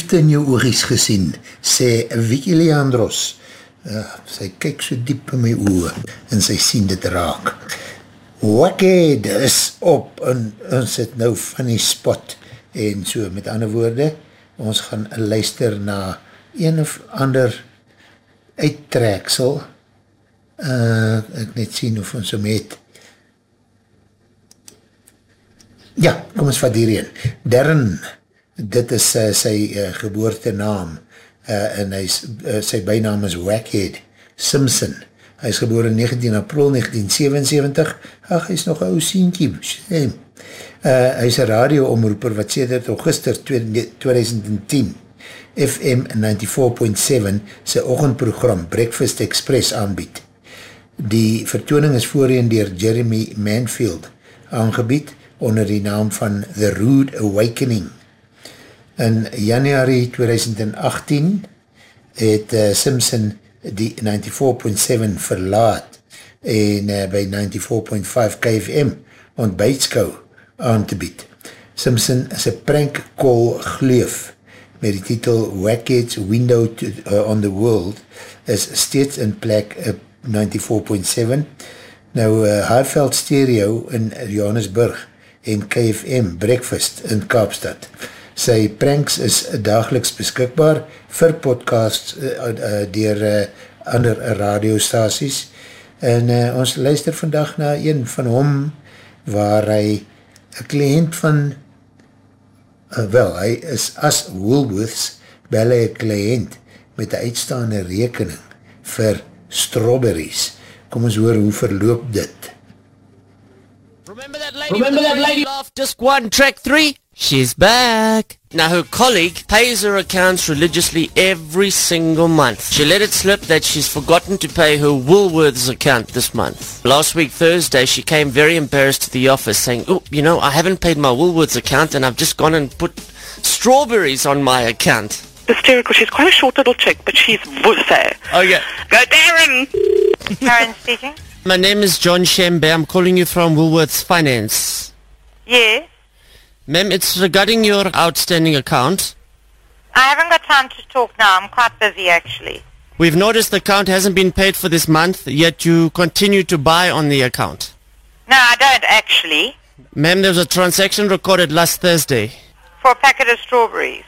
Liefde in jou oogies gesien, sê Vicky Leandros. Uh, sy kyk so diep in my oor en sy sien dit raak. Wackhead is op en ons het nou die spot en so met ander woorde, ons gaan luister na een of ander uittreksel uh, ek net sien of ons hom het ja, kom ons vat hierheen Darren, dit is uh, sy uh, geboortenaam uh, en hy, uh, sy bijnaam is Wackhead Simpson hy is geboor in 19 april 1977 ach, hy is nog een ou sienkie shame Uh, hy is een radio-omroeper wat sedert augustus 2010 FM 94.7 sy ochendprogram Breakfast Express aanbied. Die vertooning is voorheen dier Jeremy Manfield aangebied onder die naam van The Rude Awakening. In januari 2018 het uh, Simpson die 94.7 verlaat en uh, by 94.5 KFM ontbijtskou aan te bied. Simpson is een prank call gleef met die titel Wackhead's Window to, uh, on the World is steeds in plek uh, 94.7 nou uh, Haarveld Stereo in Johannesburg en KFM Breakfast in Kaapstad Sy pranks is dageliks beskikbaar vir podcasts uh, uh, dier uh, ander radiostaties en uh, ons luister vandag na een van hom waar hy een kliënt van uh, wel, hy is as Woolworths bel hy een kliënt met een uitstaande rekening vir strawberries. Kom ons hoor hoe verloop dit. Remember that lady? Remember that lady? Laughed just one track three. She's back. Now her colleague pays her accounts religiously every single month. She let it slip that she's forgotten to pay her Woolworths account this month. Last week Thursday she came very embarrassed to the office saying, "Oh, you know, I haven't paid my Woolworths account and I've just gone and put strawberries on my account." hysterical. She's quite a short little chick, but she's wussy. Oh, yeah. Go, Darren! Karen speaking. My name is John Shembe. I'm calling you from Woolworths Finance. Yes. Ma'am, it's regarding your outstanding account. I haven't got time to talk now. I'm quite busy actually. We've noticed the account hasn't been paid for this month, yet you continue to buy on the account. No, I don't actually. Ma'am, there was a transaction recorded last Thursday. For a packet of strawberries.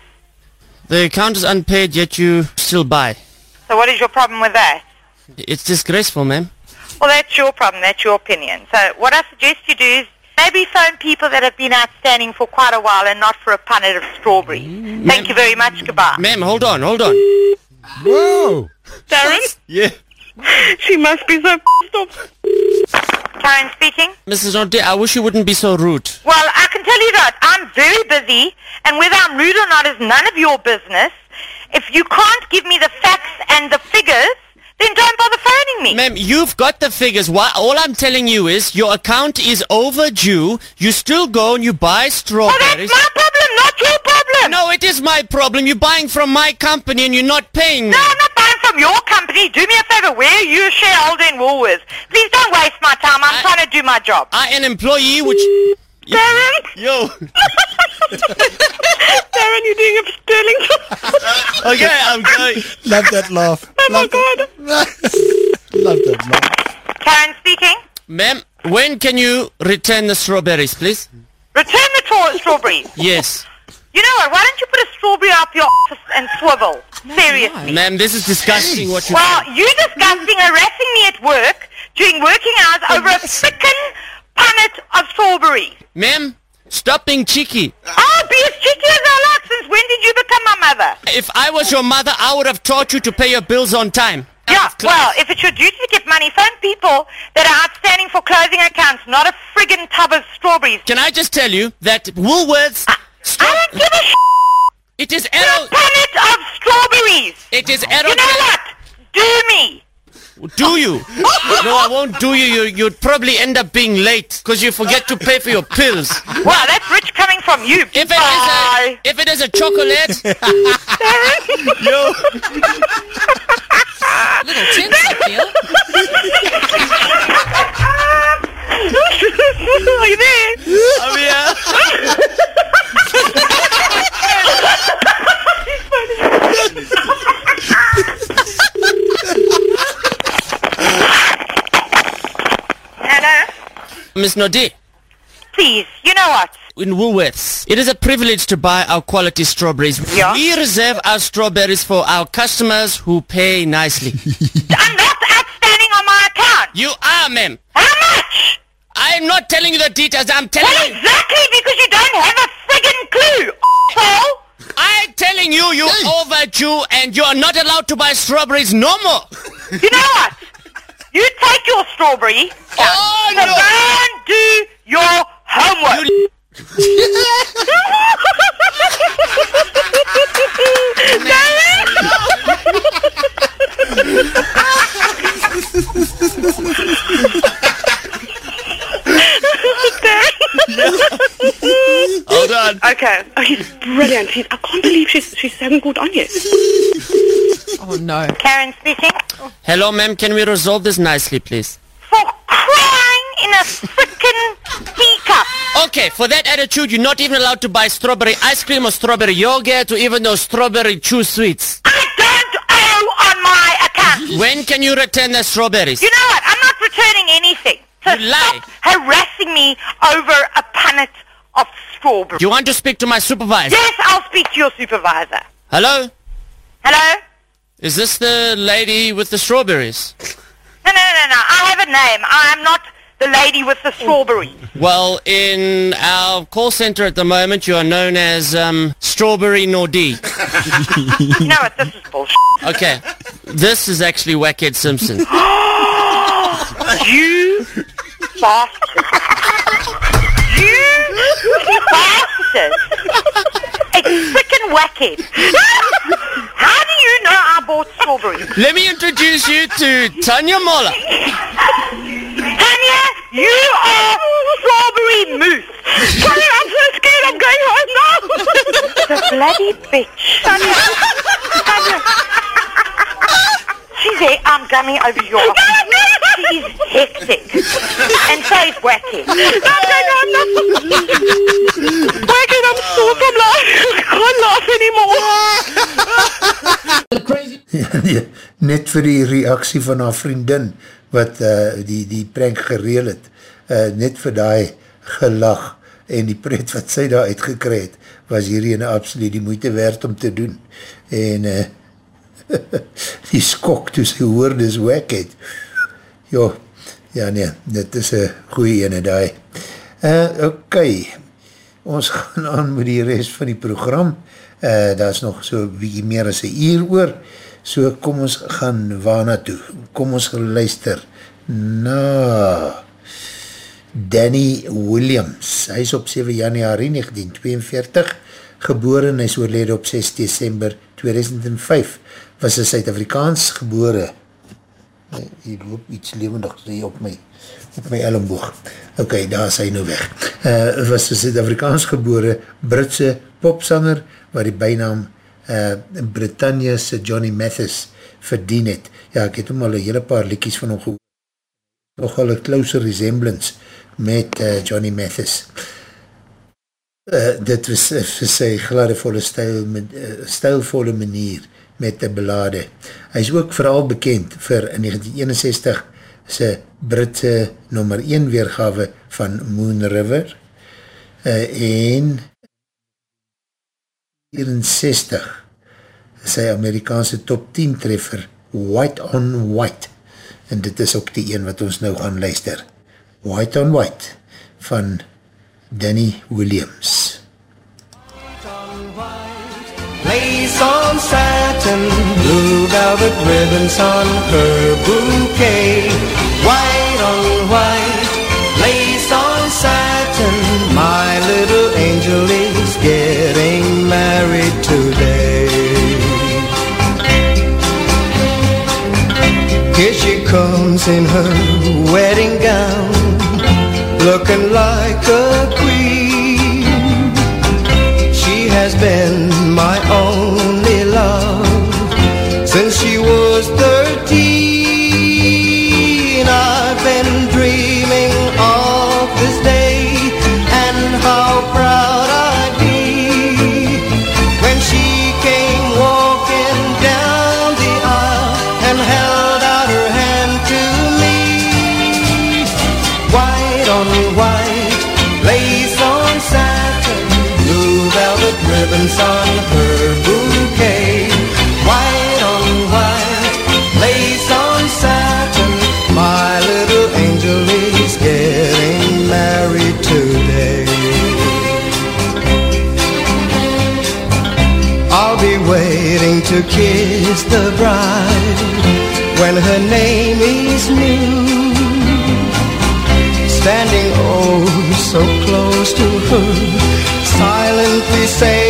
The account is unpaid, yet you still buy. So what is your problem with that? It's disgraceful, ma'am. Well, that's your problem. That's your opinion. So what I suggest you do is maybe phone people that have been outstanding for quite a while and not for a punnet of strawberries. Thank you very much. Goodbye. Ma'am, hold on, hold on. Whoa! Darren? Yeah. She must be so pissed off. Karen speaking. Mrs. Nodde, I wish you wouldn't be so rude. Well, I can tell you that I'm very busy, and whether I'm rude or not is none of your business. If you can't give me the facts and the figures, then don't bother phoning me. Ma'am, you've got the figures. Why, all I'm telling you is your account is overdue. You still go and you buy oh, strawberries. well, that's my problem, not your problem. No, it is my problem. You're buying from my company and you're not paying me. No, I'm not buying from your company. Do me a favor. Where are you a shareholder in Woolworths? Please don't waste my time. I'm I- trying to do my job. I an employee which... Darren? Yo. Darren, you're doing a sterling Okay, I'm going. Love that laugh. Oh my god. Love that laugh. Karen speaking. Ma'am, when can you return the strawberries, please? Return the tra- strawberries. Yes. You know what? Why don't you put a strawberry up your ass and swivel? Seriously. Ma'am, this is disgusting what you... Well, you disgusting harassing me at work during working hours over a frickin' punnet of strawberries. Ma'am, stop being cheeky. Oh, be as cheeky as I like. Since when did you become my mother? If I was your mother, I would have taught you to pay your bills on time. Yeah, well, if it's your duty to get money, phone people that are outstanding for closing accounts, not a friggin' tub of strawberries. Can I just tell you that Woolworths... I Stop. don't give a sh**. It is A adult... punnet of strawberries. It is You know what? Do me. Do you? no, I won't do you. you. You'd probably end up being late because you forget to pay for your pills. Wow, that's rich coming from you. If it is a, if it is a chocolate, yo, Little tense, I feel. Are you there? Oh, I mean, Hello? Miss Nodi, Please, you know what? in Woolworths, it is a privilege to buy our quality strawberries. Yeah. We reserve our strawberries for our customers who pay nicely. I'm not outstanding on my account. you are, ma'am. How much? I am not telling you the details. I'm telling Well, you. exactly because you don't have a friggin' clue, asshole. I'm telling you, you overdue, and you are not allowed to buy strawberries no more. You know what? You take your strawberry. Oh, so no. and do your homework. You- Hold on. Okay. Oh, he's brilliant. He's, I can't believe she's, she's hasn't caught on yet. Oh no. Karen speaking. Hello, ma'am. Can we resolve this nicely, please? For crying in a frickin' teacup. Okay, for that attitude, you're not even allowed to buy strawberry ice cream or strawberry yogurt or even those strawberry chew sweets. I don't owe on my account. When can you return the strawberries? You know what? I'm not returning anything. So You lie. stop harassing me over a punnet of strawberry. Do you want to speak to my supervisor? Yes, I'll speak to your supervisor. Hello? Hello? Is this the lady with the strawberries? No, no, no, no. I have a name. I am not the lady with the strawberry. Well, in our call center at the moment, you are known as um, Strawberry Nordi. no, this is bullshit. Okay, this is actually Wackhead Simpson. you bastard. you bastard. It's freaking wackhead. How do you know I bought strawberries? Let me introduce you to Tanya Moller. Tanya, you are strawberry moose. Tanya, I'm so scared I'm going home now. the bloody bitch. Tanya, Tanya. She's there, I'm coming over your office. She's hectic. And so is Wacky. I'm going home now. Wacky, I'm so from. I can't laugh anymore. nee, net vir die reaksie van haar vriendin wat uh, die, die prank gereel het, uh, net vir die gelag en die pret wat sy daar uitgekry het, was hierdie absoluut die moeite werd om te doen. En uh, die skok toe sy hoorde is wek het. Jo, ja nee, dit is een goeie ene daai. Uh, ok, ons gaan aan met die rest van die program. Uh, daar is nog so wie meer as een uur oor. So kom ons gaan waarna toe. Kom ons geluister na Danny Williams. Hy is op 7 januari 1942 geboren en hy is oorlede op 6 december 2005. Was een Suid-Afrikaans gebore. Nee, Hier loop iets levendigs hier op my op my elleboog. Ok, daar is hy nou weg. Uh, was een Suid-Afrikaans gebore Britse popsanger waar die bijnaam uh, Britannia's Johnny Mathis verdien het. Ja, ek het hom al een hele paar liedjies van hom gehoor. Nogal een closer resemblance met uh, Johnny Mathis. Uh, dit was uh, vir sy gladevolle stijl, uh, stijlvolle manier met die belade. Hy is ook vooral bekend vir in 1961 sy Britse nummer 1 weergave van Moon River uh, en 64 sy Amerikaanse top 10 treffer White on White en dit is ook die een wat ons nou gaan luister White on White van Danny Williams on satin, blue velvet ribbons on her bouquet. White on white, lace on satin, my little angel is getting married today. Here she comes in her wedding gown, looking like a queen. She has been to kiss the bride when her name is new. Standing oh so close to her, silently saying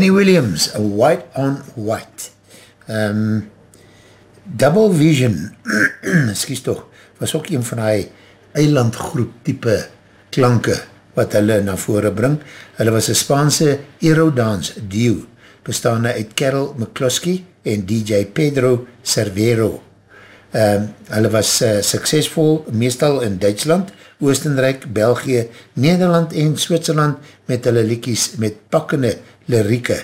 Danny Williams, White on White. Um, Double Vision, excuse toch, was ook een van die eilandgroep type klanke wat hulle na vore bring. Hulle was een Spaanse aerodance duo, bestaande uit Carol McCloskey en DJ Pedro Cervero. Um, hulle was uh, suksesvol meestal in Duitsland, Oostenrijk, België, Nederland en Switserland met hulle liekies met pakkende lirieke,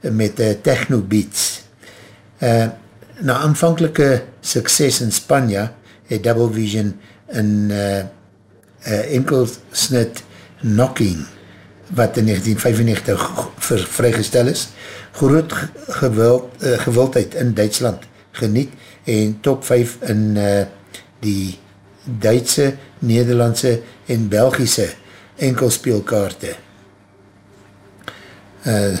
met uh, techno beats. Uh, na aanvankelike sukses in Spanje het Double Vision in uh, uh, enkelsnit Knocking wat in 1995 ver, vrygestel is, groot gewild, uh, gewildheid in Duitsland geniet en top 5 in uh, die Duitse, Nederlandse en Belgische enkelspeelkaarte. Uh,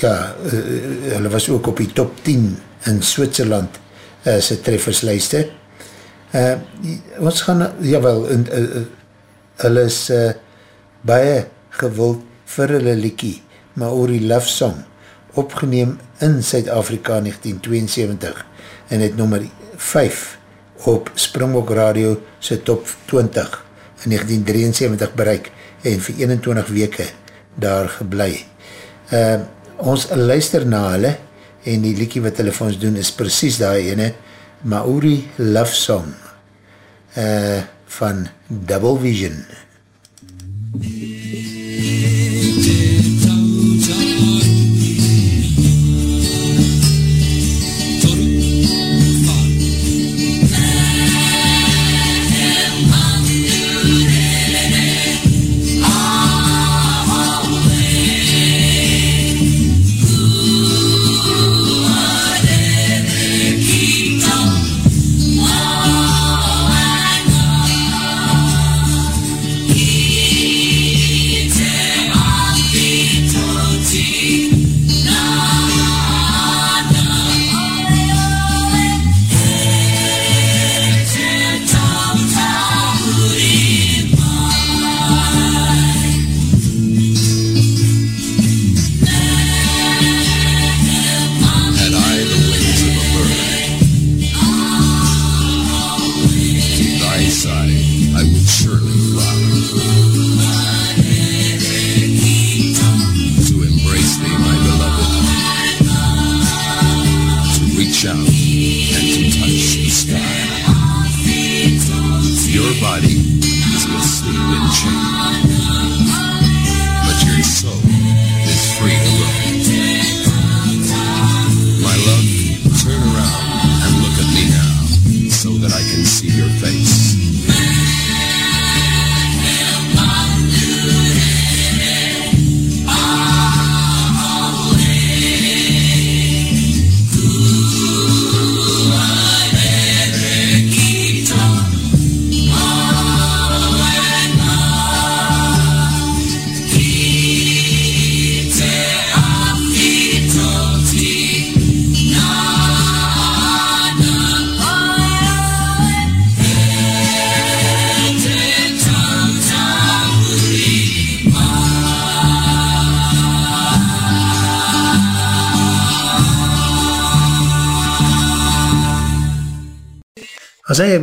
ja, uh, hulle was ook op die top 10 in Switserland uh, sy trefferslijste. Uh, ons gaan, jawel, en, uh, uh, hulle is uh, baie gewild vir hulle liekie, Maori Love Song, opgeneem in Suid-Afrika 1972 en het nummer 5 op Springbok Radio sy top 20 in 1973 bereik en vir 21 weke daar geblei. Uh, ons luister na hulle en die liekie wat hulle vir ons doen is precies daar ene, Maori Love Song uh, van Double Vision. Had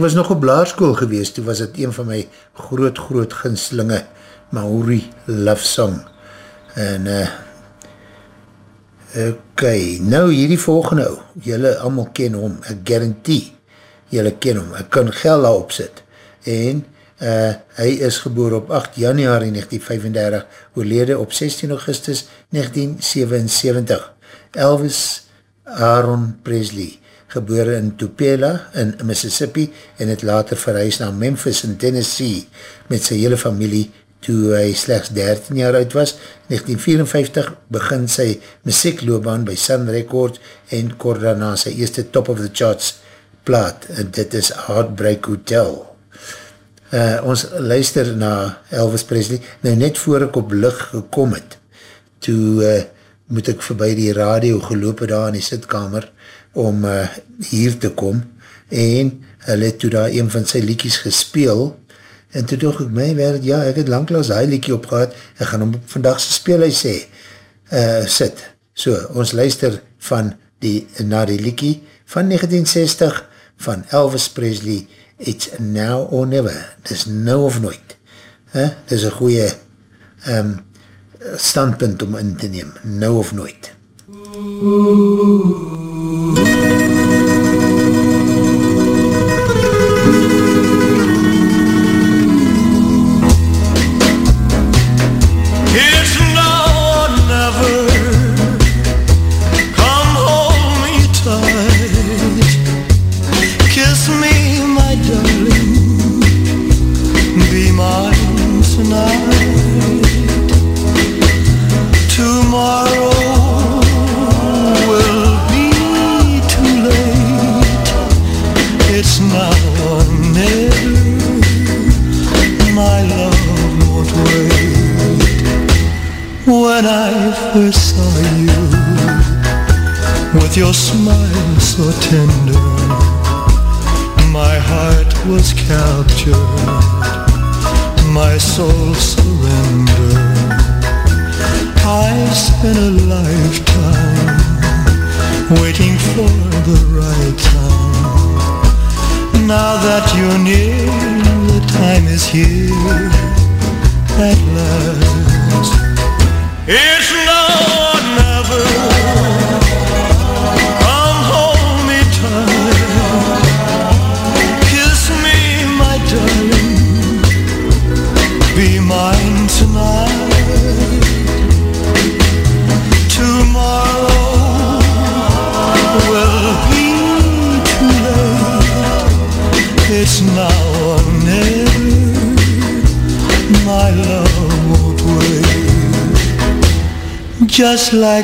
was nog op blaarskool geweest, toe was het een van my groot, groot ginslinge, Maori Love Song. En, uh, ok, nou hierdie volgende jylle allemaal ken hom, ek guarantee, jylle ken hom, ek kan geld daar opzit. En, uh, hy is geboor op 8 januari 1935, oorlede op 16 augustus 1977. Elvis Aaron Presley, gebore in Tupela in Mississippi en het later verhuis na Memphis in Tennessee met sy hele familie toe hy slechts 13 jaar oud was. 1954 begin sy muziekloobaan by Sun Records en kort daarna sy eerste Top of the Charts plaat en dit is Heartbreak Hotel. Uh, ons luister na Elvis Presley, nou net voor ek op lucht gekom het, toe uh, moet ek voorbij die radio gelopen daar in die sitkamer, om uh, hier te kom en hulle het toe daar een van sy liekies gespeel en toe toch ek my wereld, ja ek het langklaas hy liekie opgehad, ek gaan hom op vandagse speel hy sê, uh, sit So, ons luister van die, na die liekie van 1960 van Elvis Presley, It's Now or Never, dis nou of nooit. Huh? Dis een goeie um, standpunt om in te neem, nou of nooit. It's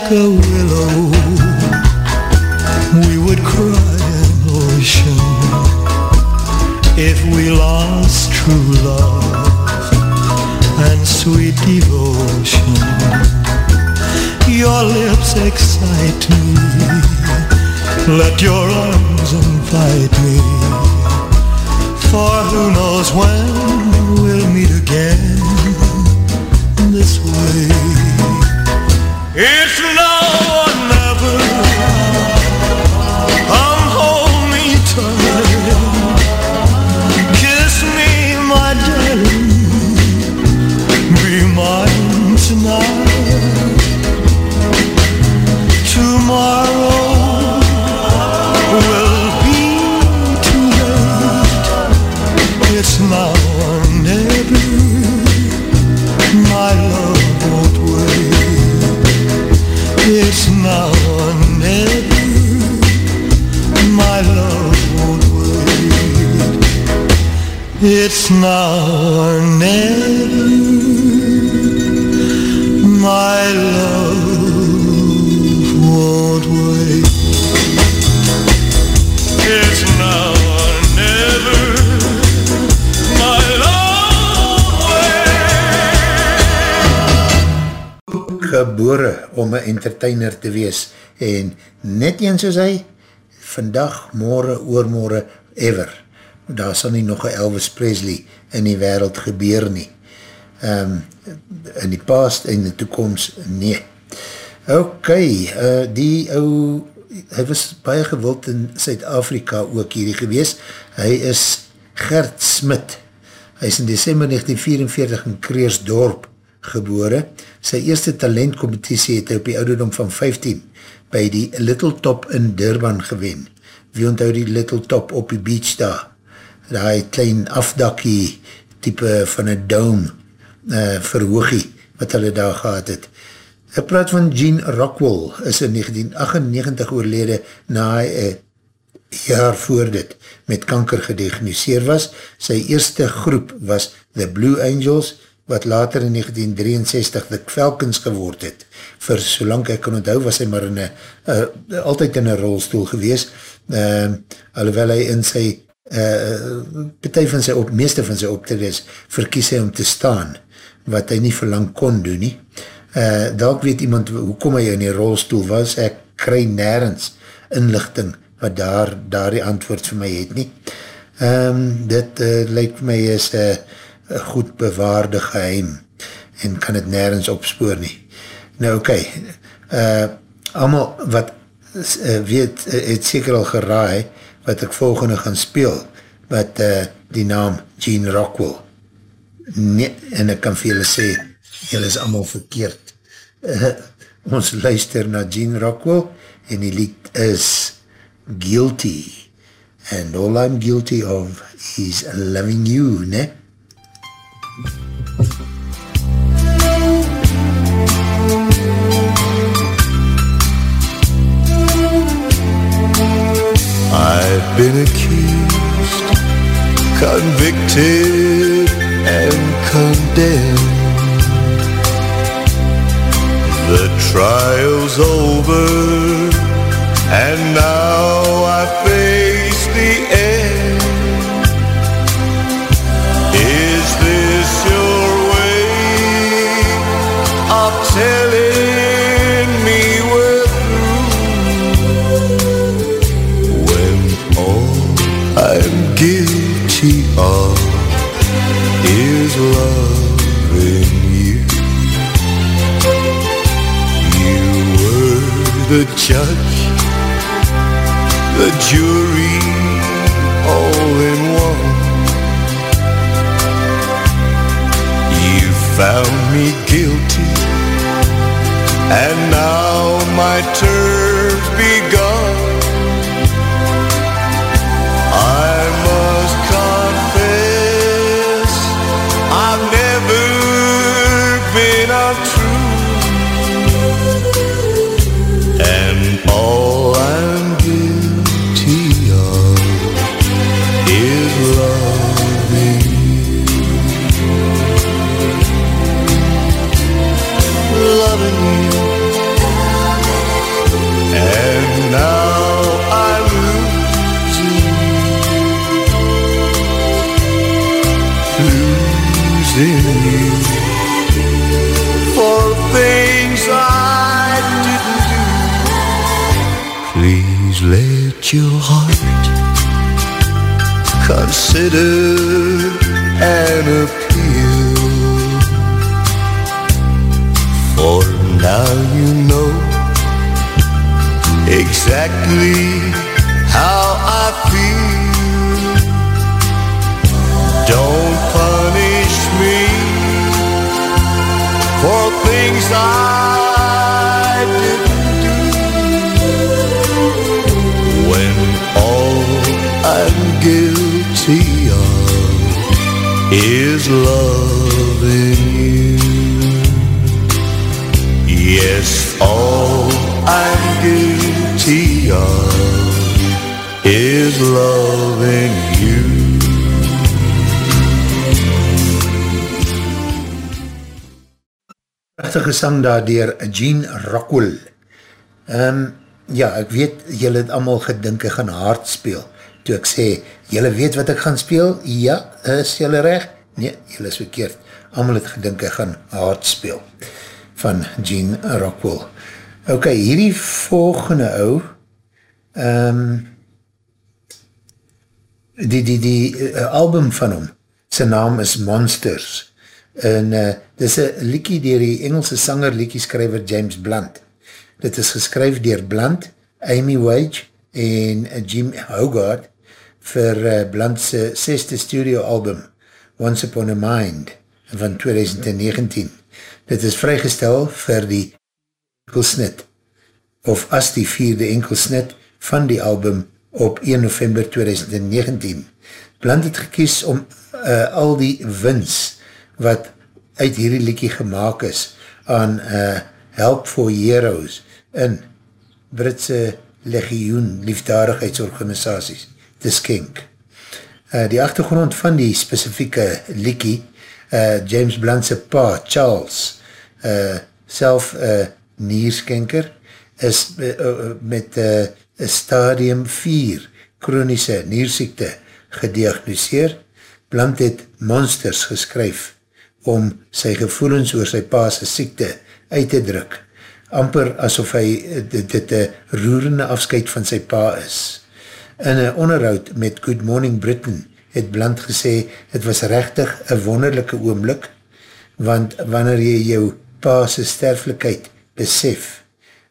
just like entertainer te wees. En net een soos hy vandag, morgen, oormorgen, ever. Daar sal nie nog een Elvis Presley in die wereld gebeur nie. Um, in die past en die toekomst, nee. Ok, uh, die ou hy was baie gewild in Suid-Afrika ook hierdie gewees. Hy is Gert Smit. Hy is in december 1944 in Kreersdorp gebore. Sy eerste talentcompetitie het hy op die ouderdom van 15 by die Little Top in Durban gewen. Wie onthou die Little Top op die beach daar? Die klein afdakkie type van een dome uh, verhoogie wat hulle daar gehad het. Ek praat van Gene Rockwell is in 1998 oorlede na hy een jaar voor dit met kanker gediagnoseer was. Sy eerste groep was The Blue Angels, wat later in 1963 The Falcons geword het. Vir solang ek kan onthou was hy maar in een, uh, altyd in een rolstoel gewees, uh, alhoewel hy in sy uh, partij van sy op, meeste van sy optredes verkies hy om te staan, wat hy nie verlang kon doen nie. Uh, dalk weet iemand hoekom hy in die rolstoel was, ek kry nergens inlichting wat daar, daar die antwoord vir my het nie. Um, dit uh, lyk my is uh, goed bewaarde geheim en kan het nergens opspoor nie. Nou okay, uh, Allemaal wat uh, weet, uh, het seker al geraai wat ek volgende gaan speel, wat uh, die naam Gene Rockwell. Nee, en ek kan vir julle sê, julle is allemaal verkeerd. Uh, ons luister na Gene Rockwell en die lied is Guilty. And all I'm guilty of is loving you, ne? I've been accused, convicted, and condemned. The trial's over, and now I jury, all in one. You found me guilty, and now my term's your heart consider an appeal. For now you know exactly how I feel. Don't punish me for things I is loving you. Yes, all I'm guilty of is loving you. prachtige sang daar dier Gene Rockwell. Um, ja, ek weet, jylle het allemaal gedink ek gaan hard speel. Toe ek sê, jylle weet wat ek gaan speel? Ja, is jylle recht? Nee, jylle is verkeerd. Allemaal het gedink ek gaan hard speel. Van Gene Rockwell. Ok, hierdie volgende ou, um, die, die, die uh, album van hom, sy naam is Monsters en uh, dit is een liekie dier die Engelse sanger liekie skryver James Blunt. Dit is geskryf dier Blunt, Amy Wage en Jim Hogarth vir uh, Bluntse seste studio album Once Upon a Mind van 2019. Dit is vrygestel vir die enkelsnit of as die vierde enkelsnit van die album op 1 november 2019. Blunt het gekies om uh, al die wins wat uit hierdie liekie gemaakt is aan uh, Help for Heroes in Britse legioen liefdadigheidsorganisaties, The Skink. Uh, die achtergrond van die specifieke liekie, uh, James Bluntse pa, Charles, uh, self uh, nierskenker, is uh, uh, met uh, stadium 4 chronische niersiekte gediagnoseer. Blunt het Monsters geskryf om sy gevoelens oor sy paase siekte uit te druk, amper asof hy dit, dit een roerende afscheid van sy pa is. In een onderhoud met Good Morning Britain het Blunt gesê, het was rechtig een wonderlijke oomlik, want wanneer jy jou paase sterflikheid besef,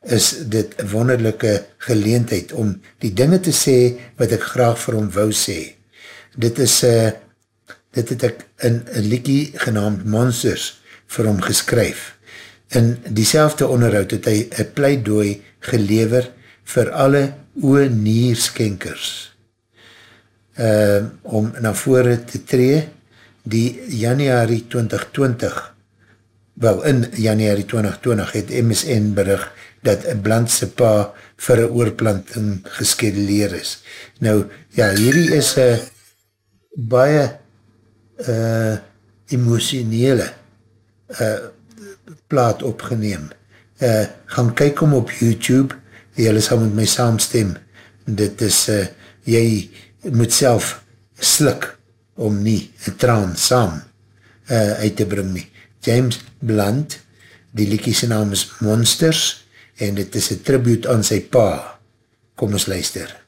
is dit een wonderlijke geleentheid om die dinge te sê wat ek graag vir hom wou sê. Dit is, uh, dit het ek in een liekie genaamd Monsters vir hom geskryf. In diezelfde onderhoud het hy een pleidooi gelever vir alle oe-nierskenkers uh, om na vore te tree die januari 2020 wel in januari 2020 het MSN berig dat een blandse pa vir een oorplanting geskeduleer is. Nou, ja, hierdie is een baie uh, emotionele uh, plaat opgeneem. Uh, gaan kyk om op YouTube, jylle sal met my saamstem. Dit is, uh, jy moet self slik om nie een traan saam uh, uit te bring nie. James Blunt, die liekie sy naam is Monsters, en dit is een tribute aan sy pa. Kom ons luister.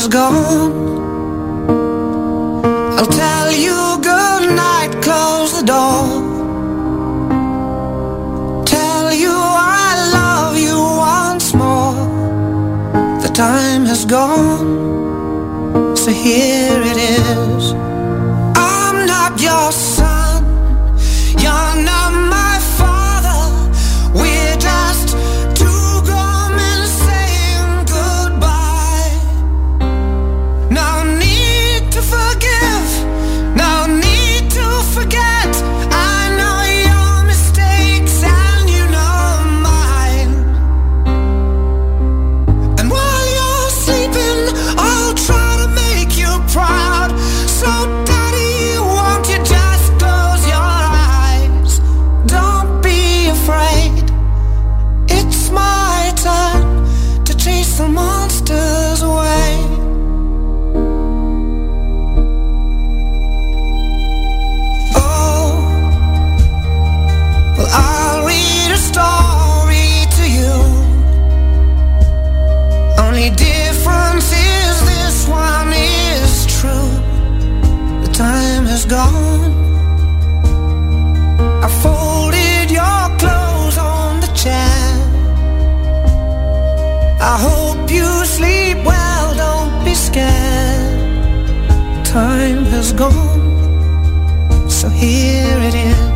Has gone. I'll tell you good night, close the door. Tell you I love you once more. The time has gone. So here it is. I'm not your gone. I folded your clothes on the chair. I hope you sleep well, don't be scared. Time has gone. So here it is.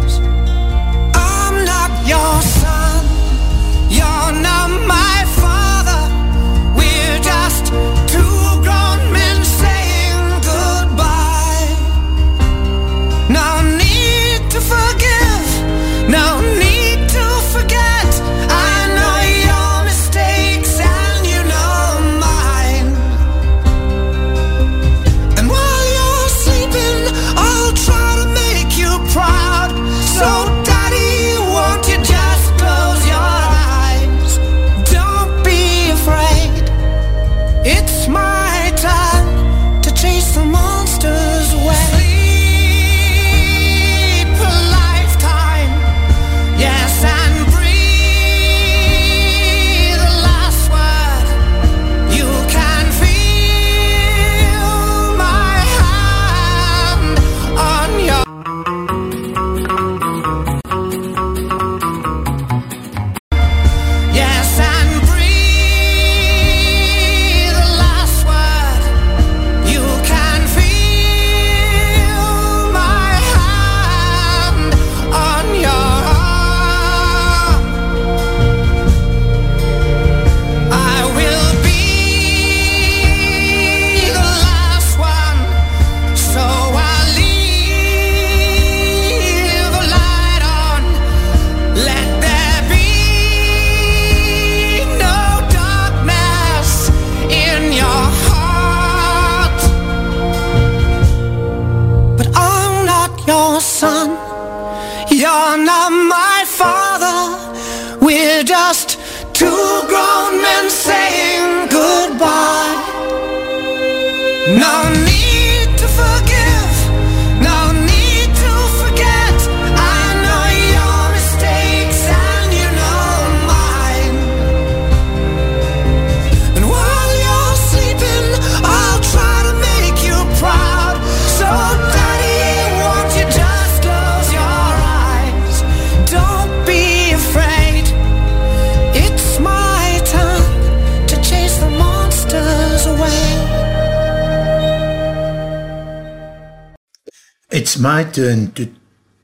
Turn to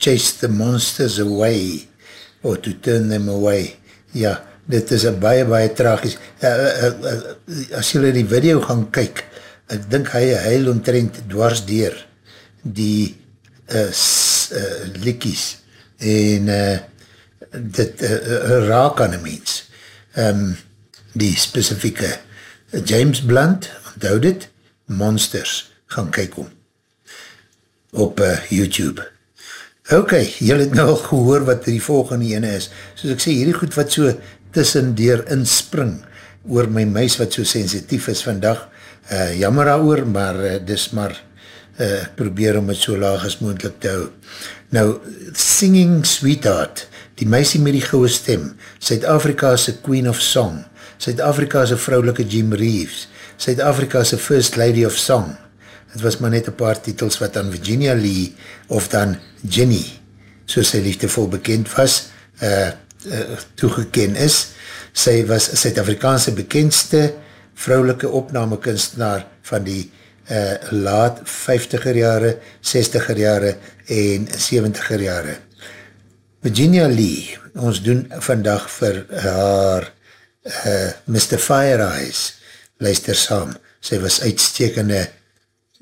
chase the monsters away, or to turn them away. Ja, dit is een baie, baie tragisch. Uh, uh, uh, as jylle die video gaan kyk, ek dink hy heil omtrent dwars deur die uh, uh, likkies en uh, dit uh, uh, raak aan een mens. Um, die specifieke James Blunt, onthou dit, Monsters, gaan kyk om op uh, YouTube. Ok, jylle het nou al gehoor wat die volgende ene is. Soos ek sê, hierdie goed wat so tussen deur inspring oor my muis wat so sensitief is vandag, uh, jammer daar maar uh, dis maar uh, probeer om het so laag as moendlik te hou. Nou, Singing Sweetheart, die meisie met die gouwe stem, Suid-Afrika'se Queen of Song, Suid-Afrika'se vrouwelike Jim Reeves, Suid-Afrika'se First Lady of Song, het was maar net een paar titels wat aan Virginia Lee of dan Jenny, soos sy liefdevol bekend was, uh, uh, toegeken is. Sy was Suid-Afrikaanse bekendste vrouwelike opnamekunstenaar van die uh, laat 50er jare, 60er jare en 70er jare. Virginia Lee, ons doen vandag vir haar uh, Mr. Fire Eyes, luister saam, sy was uitstekende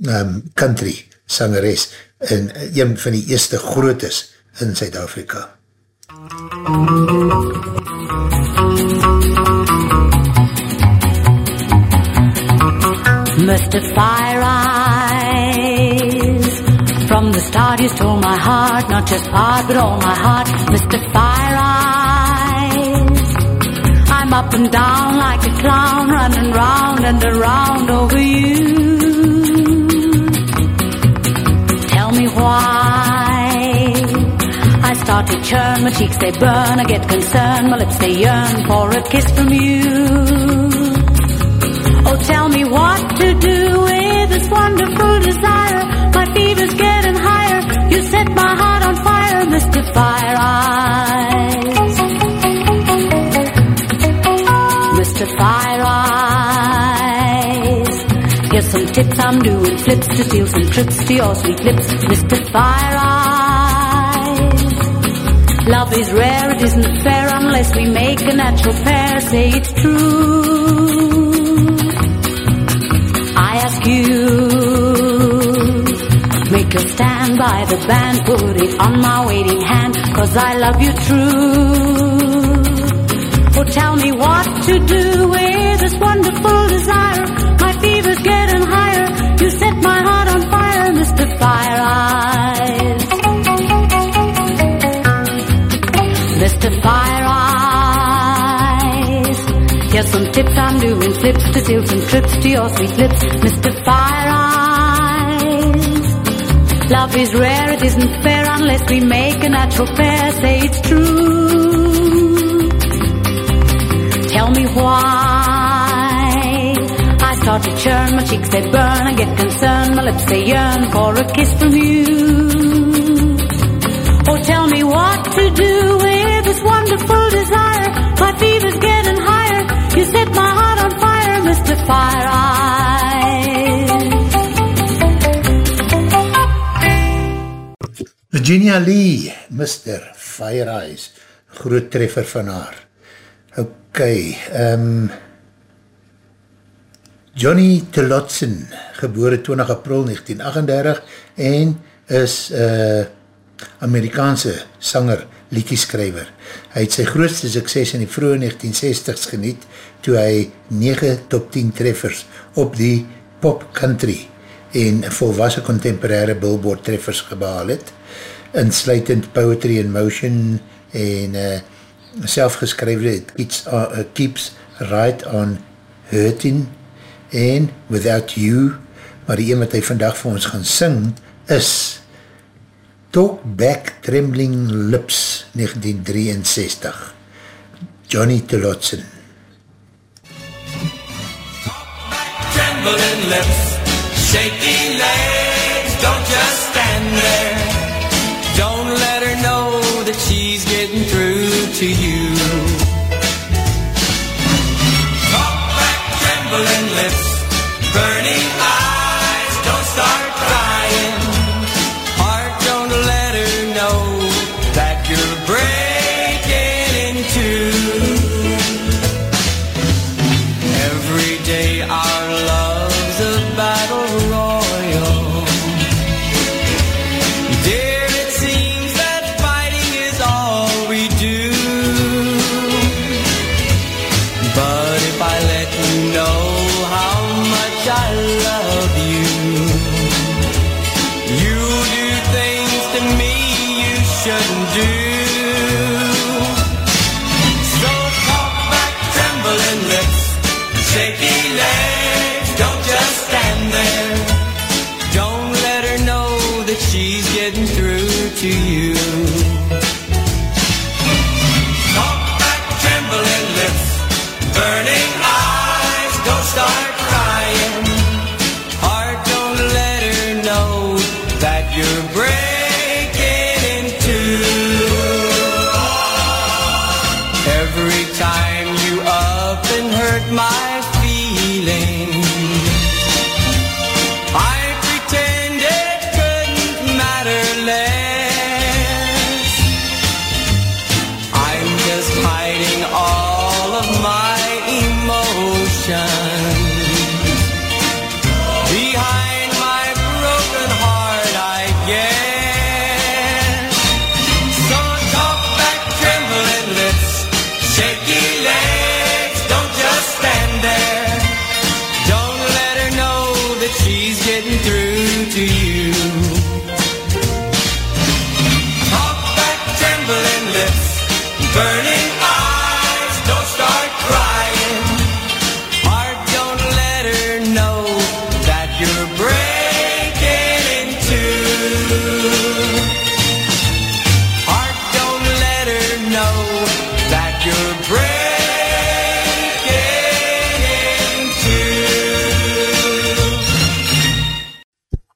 um, country sangeres en een van die eerste grootes in Zuid-Afrika. Mr. Fire Eyes. From the start you stole my heart, not just part but all my heart, Mr. Fire Eyes. I'm up and down like a clown, running round and around over you. Me why. I start to churn, my cheeks they burn, I get concerned, my lips they yearn for a kiss from you. Oh, tell me what to do with this wonderful desire. My fever's getting higher. You set my heart on fire, Mr. Fire Eyes. Mr. Fire some tips I'm doing flips to steal some trips to your sweet lips, Mr. Fire Eyes. Love is rare, it isn't fair unless we make a natural pair. Say it's true. I ask you, make a stand by the band, put it on my waiting hand, cause I love you true. Oh, tell me what to do with this wonderful desire. Set my heart on fire, Mr. Fire Eyes. Mr. Fire Eyes. Here's some tips I'm doing flips to steal some trips to your sweet lips, Mr. Fire Eyes. Love is rare, it isn't fair unless we make a natural pair. Say it's true. Tell me why. Start to churn, my cheeks they burn, I get concerned, my lips they yearn for a kiss from you. Oh, tell me what to do with this wonderful desire. My fever's getting higher. You set my heart on fire, Mr. Fire Eyes. Virginia Lee, Mr. Fire Eyes, groot treffer van haar. Ok, um, Johnny Tillotson, gebore 20 april 1938 en is uh, Amerikaanse sanger, liedjeskrijver. Hy het sy grootste sukses in die vroege 1960s geniet toe hy 9 top 10 treffers op die pop country en volwassen contemporaire billboard treffers gebaal het, insluitend Poetry in Motion en uh, selfgeskryfde It keeps, uh, keeps Right on Hurting en Without You, maar die een wat hy vandag vir ons gaan sing is Talk Back Trembling Lips 1963 Johnny Tillotson trembling lips, shaky legs, don't just stand there. Don't let her know that she's getting through to you.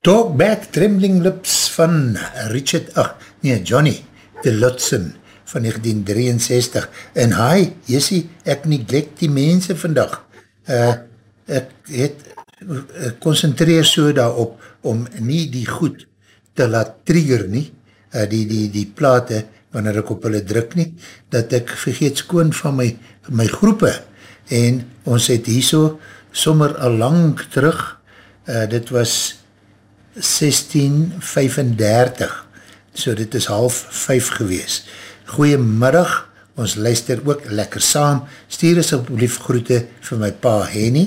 Talk Back Trembling Lips van Richard, ach nee, Johnny de Lutsen van 1963 en hi, Jessie, ek neglect die mense vandag. Uh, ek het ek concentreer so daarop om nie die goed te laat trigger nie, uh, die, die, die plate wanneer ek op hulle druk nie, dat ek vergeet skoon van my, my groepe. En ons het hierso sommer al lang terug, uh, dit was 1635, so dit is half vijf gewees. Goeiemiddag, ons luister ook lekker saam, stuur ons asblief groete vir my pa Henny,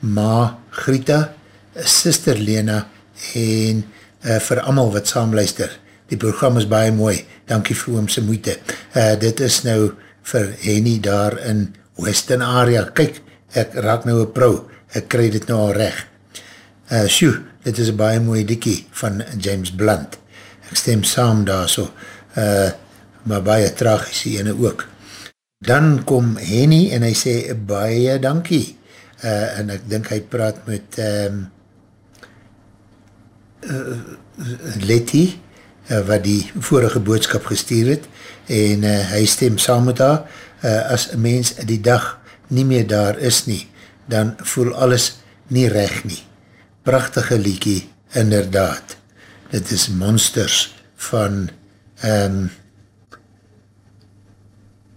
ma Grita, sister Lena en uh, vir amal wat saam luister. Die program is baie mooi, dankie vir oomse moeite. Uh, dit is nou vir Henny daar in Western area. Kyk, ek raak nou een pro, ek krij dit nou al recht. Uh, sjoe, dit is een baie mooie dikkie van James Blunt. Ek stem saam daar so, uh, maar baie tragies die ene ook. Dan kom Henny en hy sê baie dankie. Uh, en ek dink hy praat met um, uh, Letty, uh, wat die vorige boodskap gestuur het, en uh, hy stem saam met haar, uh, as mens die dag nie meer daar is nie, dan voel alles nie recht nie. Prachtige liekie, inderdaad. Dit is Monsters van um,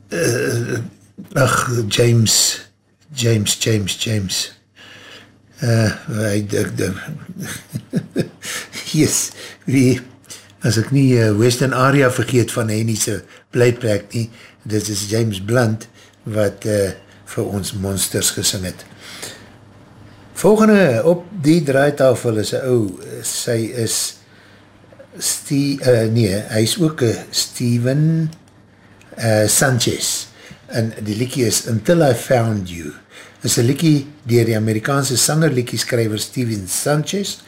uh, ach, James James, James, James uh, hy yes, wie as ek nie uh, Western Area vergeet van Hennyse blijplek nie, dit is James Blunt wat uh, vir ons monsters gesing het. Volgende op die draaitafel is ou, sy is Steve, uh, nee, hy is ook Steven uh, Sanchez. En die liekie is Until I Found You. Is een liekie dier die Amerikaanse sanger liekie skryver Steven Sanchez.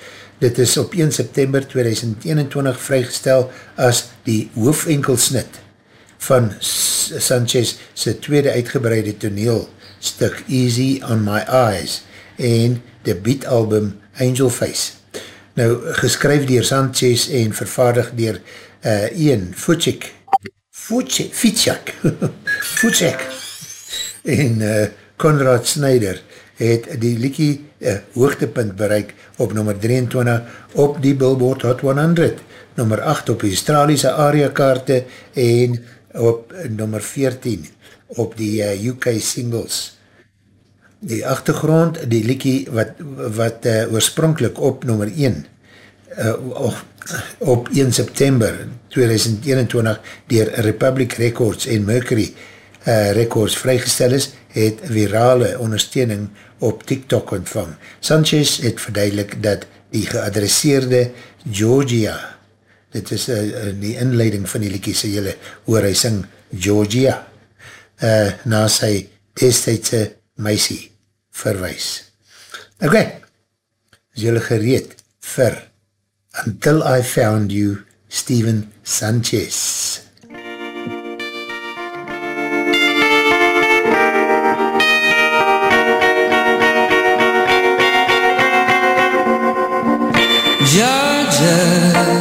Dit is op 1 September 2021 vrygestel as die hoofenkelsnit van Sanchez sy tweede uitgebreide toneel stuk Easy on My Eyes en debietalbum Angel Face. Nou geskryf dier Sanchez en vervaardig dier uh, Ian Futschik Futschik Futschik en uh, Conrad Snyder het die liekie uh, hoogtepunt bereik op nummer 23 op die Billboard Hot 100 nummer 8 op die Australiese area kaarte en op nummer 14 op die uh, UK singles die achtergrond, die liekie wat, wat uh, oorspronkelijk op nummer 1 uh, eh, op 1 september 2021 dier Republic Records en Mercury uh, Records vrygestel is, het virale ondersteuning op TikTok ontvang. Sanchez het verduidelik dat die geadresseerde Georgia, dit is uh, die inleiding van die liekie, sê jylle, hoor hy sing Georgia, uh, na sy destijdse meisie verwijs. Ok, is julle gereed vir Until I Found You, Steven Sanchez. Georgia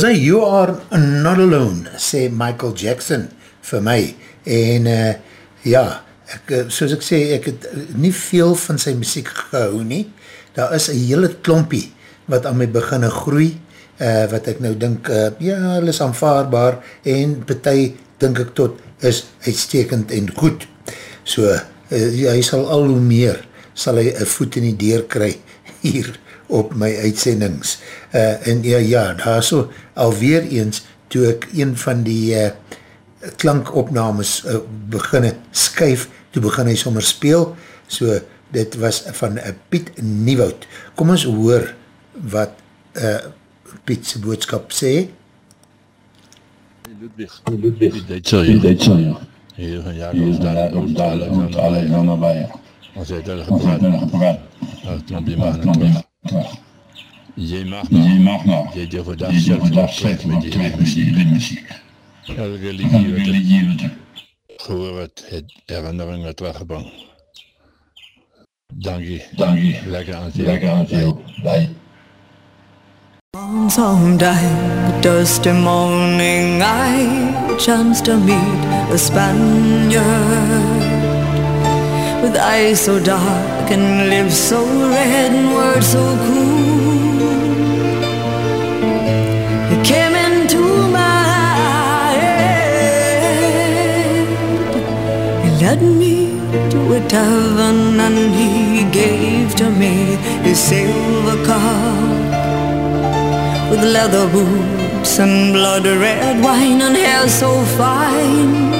As hy, you are not alone, sê Michael Jackson vir my. En uh, ja, ek, eh, soos ek sê, ek het nie veel van sy muziek gehou nie. Daar is een hele klompie wat aan my beginne groei, uh, wat ek nou dink, uh, ja, hulle is aanvaarbaar, en partij, dink ek tot, is uitstekend en goed. So, uh, ja, hy sal al hoe meer, sal hy een voet in die deur kry, hier op my uitsendings. Uh, en ja, ja, daar so, alweer eens, toe ek een van die uh, klankopnames uh, beginne skuif, toe begin hy sommer speel, so, dit was van uh, Piet Nieuwoud. Kom ons hoor wat uh, Piet sy boodskap sê. Ludwig. Ludwig. Die Duitser, ja. Die Duitser, ja. Hier van Jacobs daar, ons daar, ons alle dan erbij, ja. Ons het hulle gepraat. Ach, klompie mag na terug. Jy mag nog. Jy mag nog. Jy durf vandaag zelf nog kwijt met die ritmuziek. Elke religie wat ek gehoor het, het herinneringen teruggebracht. Dankie. Dankie. Lekker aan jou. Lekker aan jou. Bye. Someday, dusty morning, I chanced to meet a Spaniard with eyes so dark and lips so red and words so cool. He came into my head. He led me to a tavern and he gave to me his silver cup with leather boots and blood red wine and hair so fine.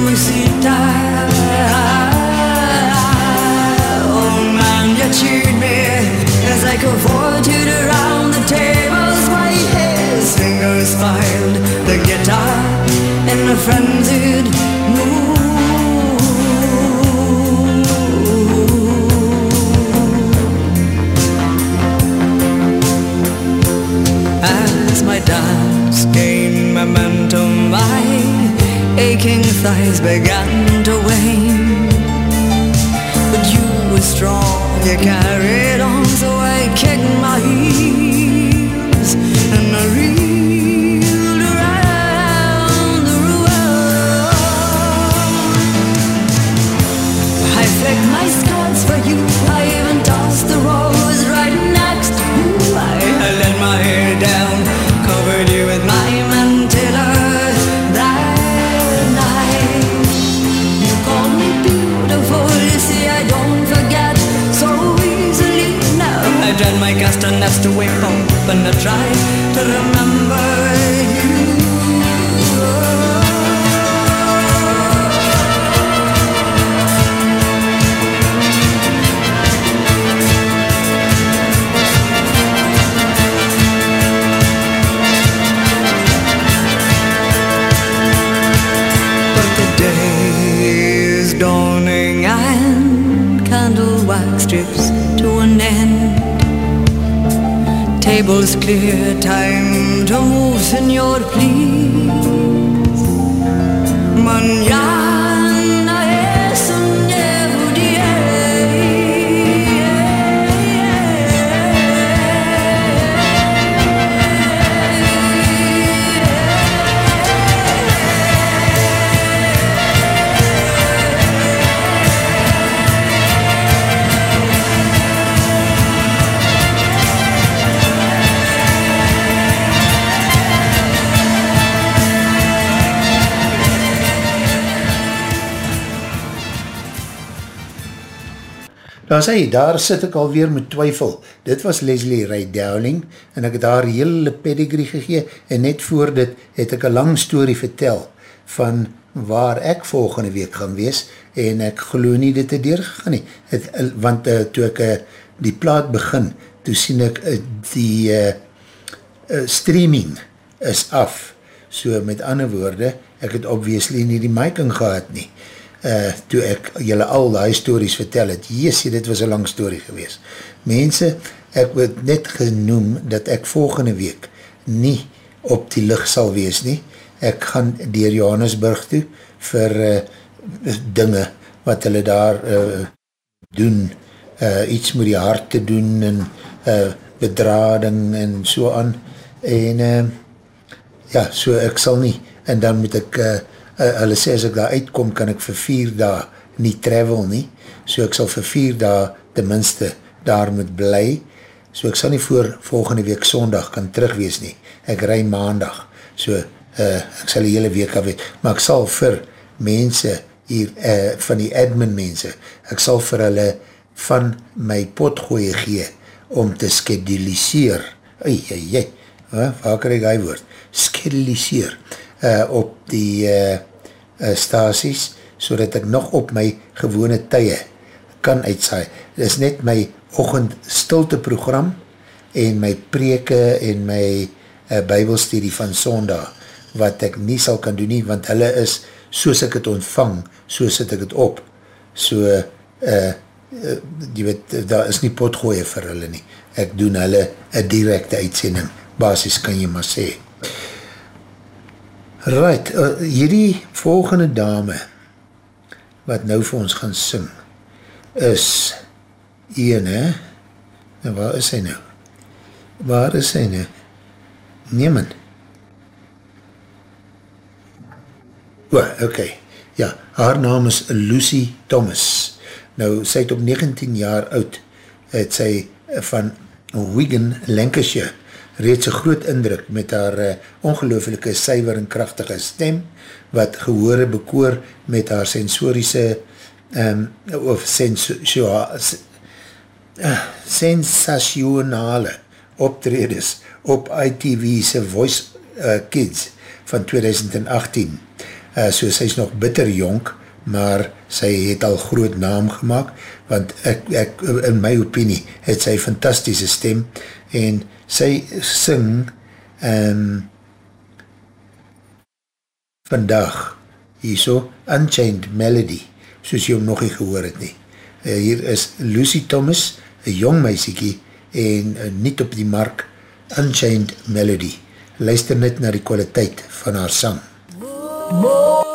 cavorted around the tables while his fingers filed the guitar in a frenzied As my dance gained momentum, my aching thighs began to wane. But you were strong, you carried on, so my castanets to wake up and I try to remember Tables clear, time to move, senor, please. Mañana Daar sê, daar sit ek alweer met twyfel. Dit was Leslie Ray Dowling en ek het haar hele pedigree gegee en net voor dit het ek een lang story vertel van waar ek volgende week gaan wees en ek geloof nie dit het deurgegaan nie. Het, want uh, toe ek uh, die plaat begin, toe sien ek uh, die uh, uh, streaming is af. So met ander woorde, ek het obviously nie die miking gehad nie. Uh, toe ek julle al die stories vertel het, jesie, dit was een lang story gewees. Mense, ek word net genoem dat ek volgende week nie op die licht sal wees nie. Ek gaan dier Johannesburg toe vir uh, dinge wat hulle daar uh, doen, uh, iets met die hart te doen en uh, bedrading en so aan en uh, ja, so ek sal nie en dan moet ek uh, uh, hulle sê as ek daar uitkom kan ek vir vier daar nie travel nie, so ek sal vir vier daar tenminste daar moet bly, so ek sal nie voor volgende week sondag kan terugwees nie, ek rij maandag. So uh, ek sal die hele week afweet, maar ek sal vir mense hier, uh, van die admin mense, ek sal vir hulle van my potgooie gee om te skeduliseer, ei, ei, ei, waar krijg hy woord, skeduliseer uh, op die uh, uh, staties, so dat ek nog op my gewone tye kan uitsaai. Dit is net my ochend stilte program en my preke en my uh, bybelstudie van sondag, wat ek nie sal kan doen nie, want hulle is, soos ek het ontvang, so sit ek het op. So, uh, uh, jy weet, daar is nie potgooie vir hulle nie. Ek doen hulle een directe uitsending, basis kan jy maar sê. Right, uh, hierdie volgende dame, wat nou vir ons gaan sing, is een, hè? Nou, waar is hy nou? Waar is hy nou? Niemand. O, oh. Okay. Ja, haar naam is Lucy Thomas. Nou, sy het op 19 jaar oud, het sy van Wigan, Lancashire, reeds een groot indruk met haar uh, ongelooflike syver en krachtige stem, wat gehore bekoor met haar sensorische um, of sensio, uh, sensationale optredes op ITV's Voice uh, Kids van 2018. Uh, so sy is nog bitter jonk, maar sy het al groot naam gemaakt, want ek, ek, in my opinie het sy fantastische stem en sy sing um, vandag hierso Unchained Melody soos jy hom nog nie gehoor het nie. Uh, hier is Lucy Thomas een jong meisiekie en uh, niet op die mark Unchained Melody. Luister net na die kwaliteit van haar sang. Oh,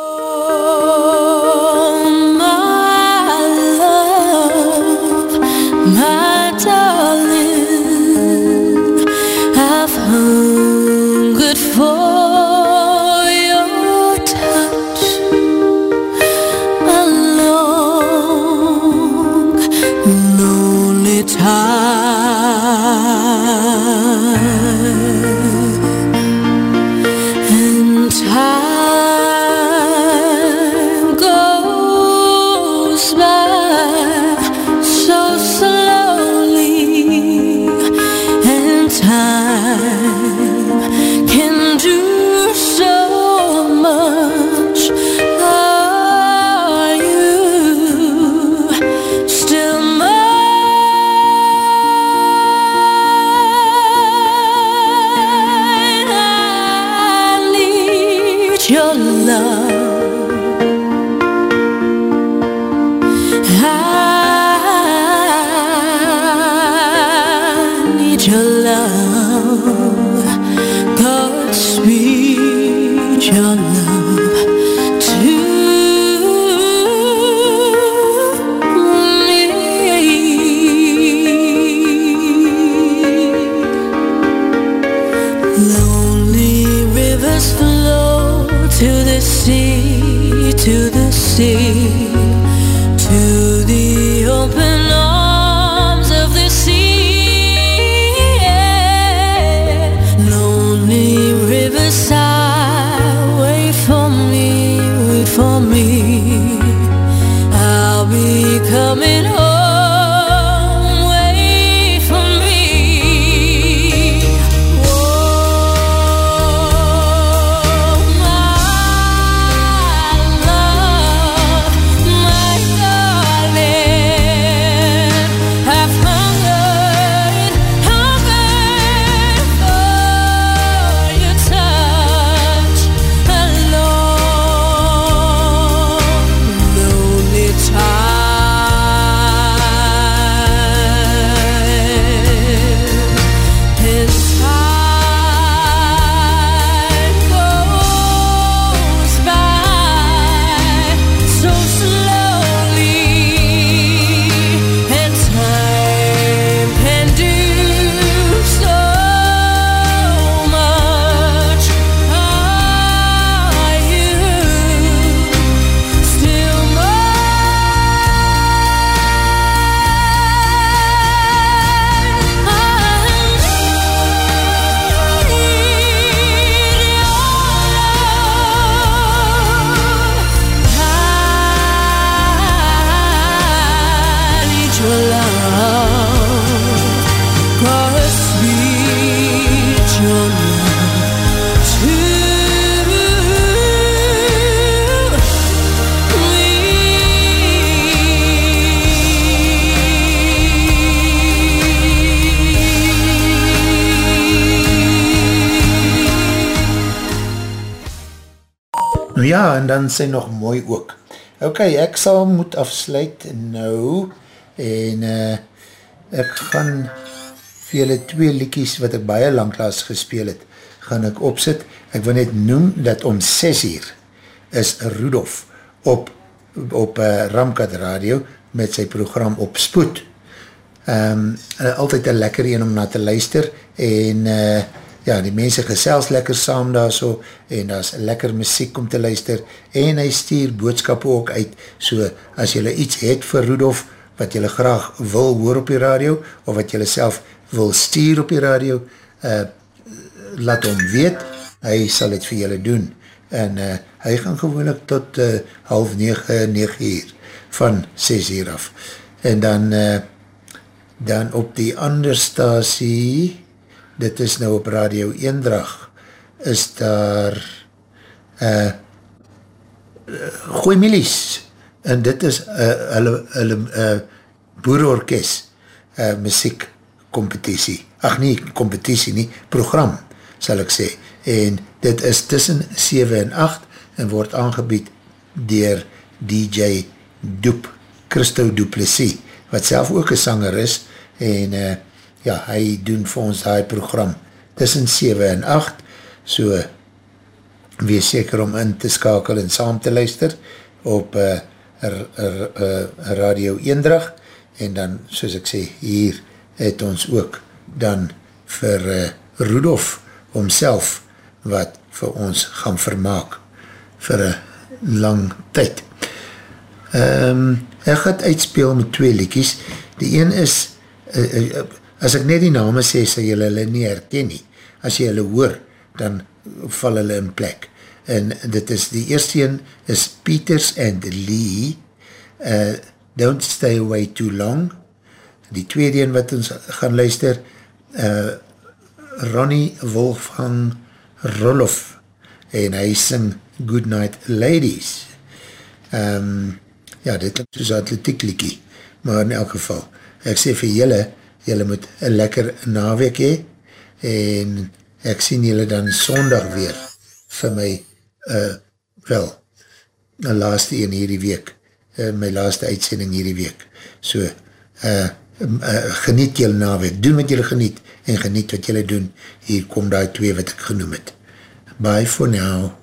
dan sy nog mooi ook. Ok, ek sal moet afsluit nou en uh, ek gaan vir julle twee liekies wat ek baie langklaas gespeel het, gaan ek opsit. Ek wil net noem dat om 6 uur is Rudolf op, op uh, Ramkat Radio met sy program op spoed. Um, altyd een lekker een om na te luister en uh, ja, die mense gesels lekker saam daar so en daar is lekker muziek om te luister en hy stuur boodskappe ook uit. So as jylle iets het vir Rudolf wat jylle graag wil hoor op die radio of wat jylle self wil stuur op die radio uh, laat hom weet. Hy sal het vir jylle doen. En uh, hy gaan gewoonlik tot uh, half 9, 9 uur van 6 uur af. En dan uh, dan op die ander stasie dit is nou op Radio Eendrag. Is daar uh, Gooi Milies en dit is uh, hulle, hulle uh, boerorkest uh, muziek competitie ach nie, competitie nie, program sal ek sê, en dit is tussen 7 en 8 en word aangebied dier DJ Doep, Christo Duplessis, wat self ook een sanger is, en uh, ja, hy doen vir ons die program tussen 7 en 8, so wees seker om in te skakel en saam te luister op uh, r, r, uh, Radio Eendrag, en dan, soos ek sê, hier het ons ook dan vir uh, Rudolf homself wat vir ons gaan vermaak vir een lang tyd. Um, ek gaat uitspeel met twee liekies. Die een is, uh, uh, as ek net die name sê, sal jylle hulle nie herken nie. As jy hulle hoor, dan val hulle in plek. En dit is, die eerste een is Peters and Lee, uh, Don't Stay Away Too Long. Die tweede een wat ons gaan luister, uh, Ronnie Wolfgang Roloff en hy sing Goodnight Ladies. Um, ja, dit is soos atletiek liekie, maar in elk geval, ek sê vir julle, julle moet een lekker naweek hee, en ek sien julle dan sondag weer vir my, uh, wel, my laaste een hierdie week, uh, my laaste uitsending hierdie week. So, uh, uh, geniet julle naweek, doen wat julle geniet, en geniet wat julle doen, hier kom die twee wat ek genoem het. Bye for now.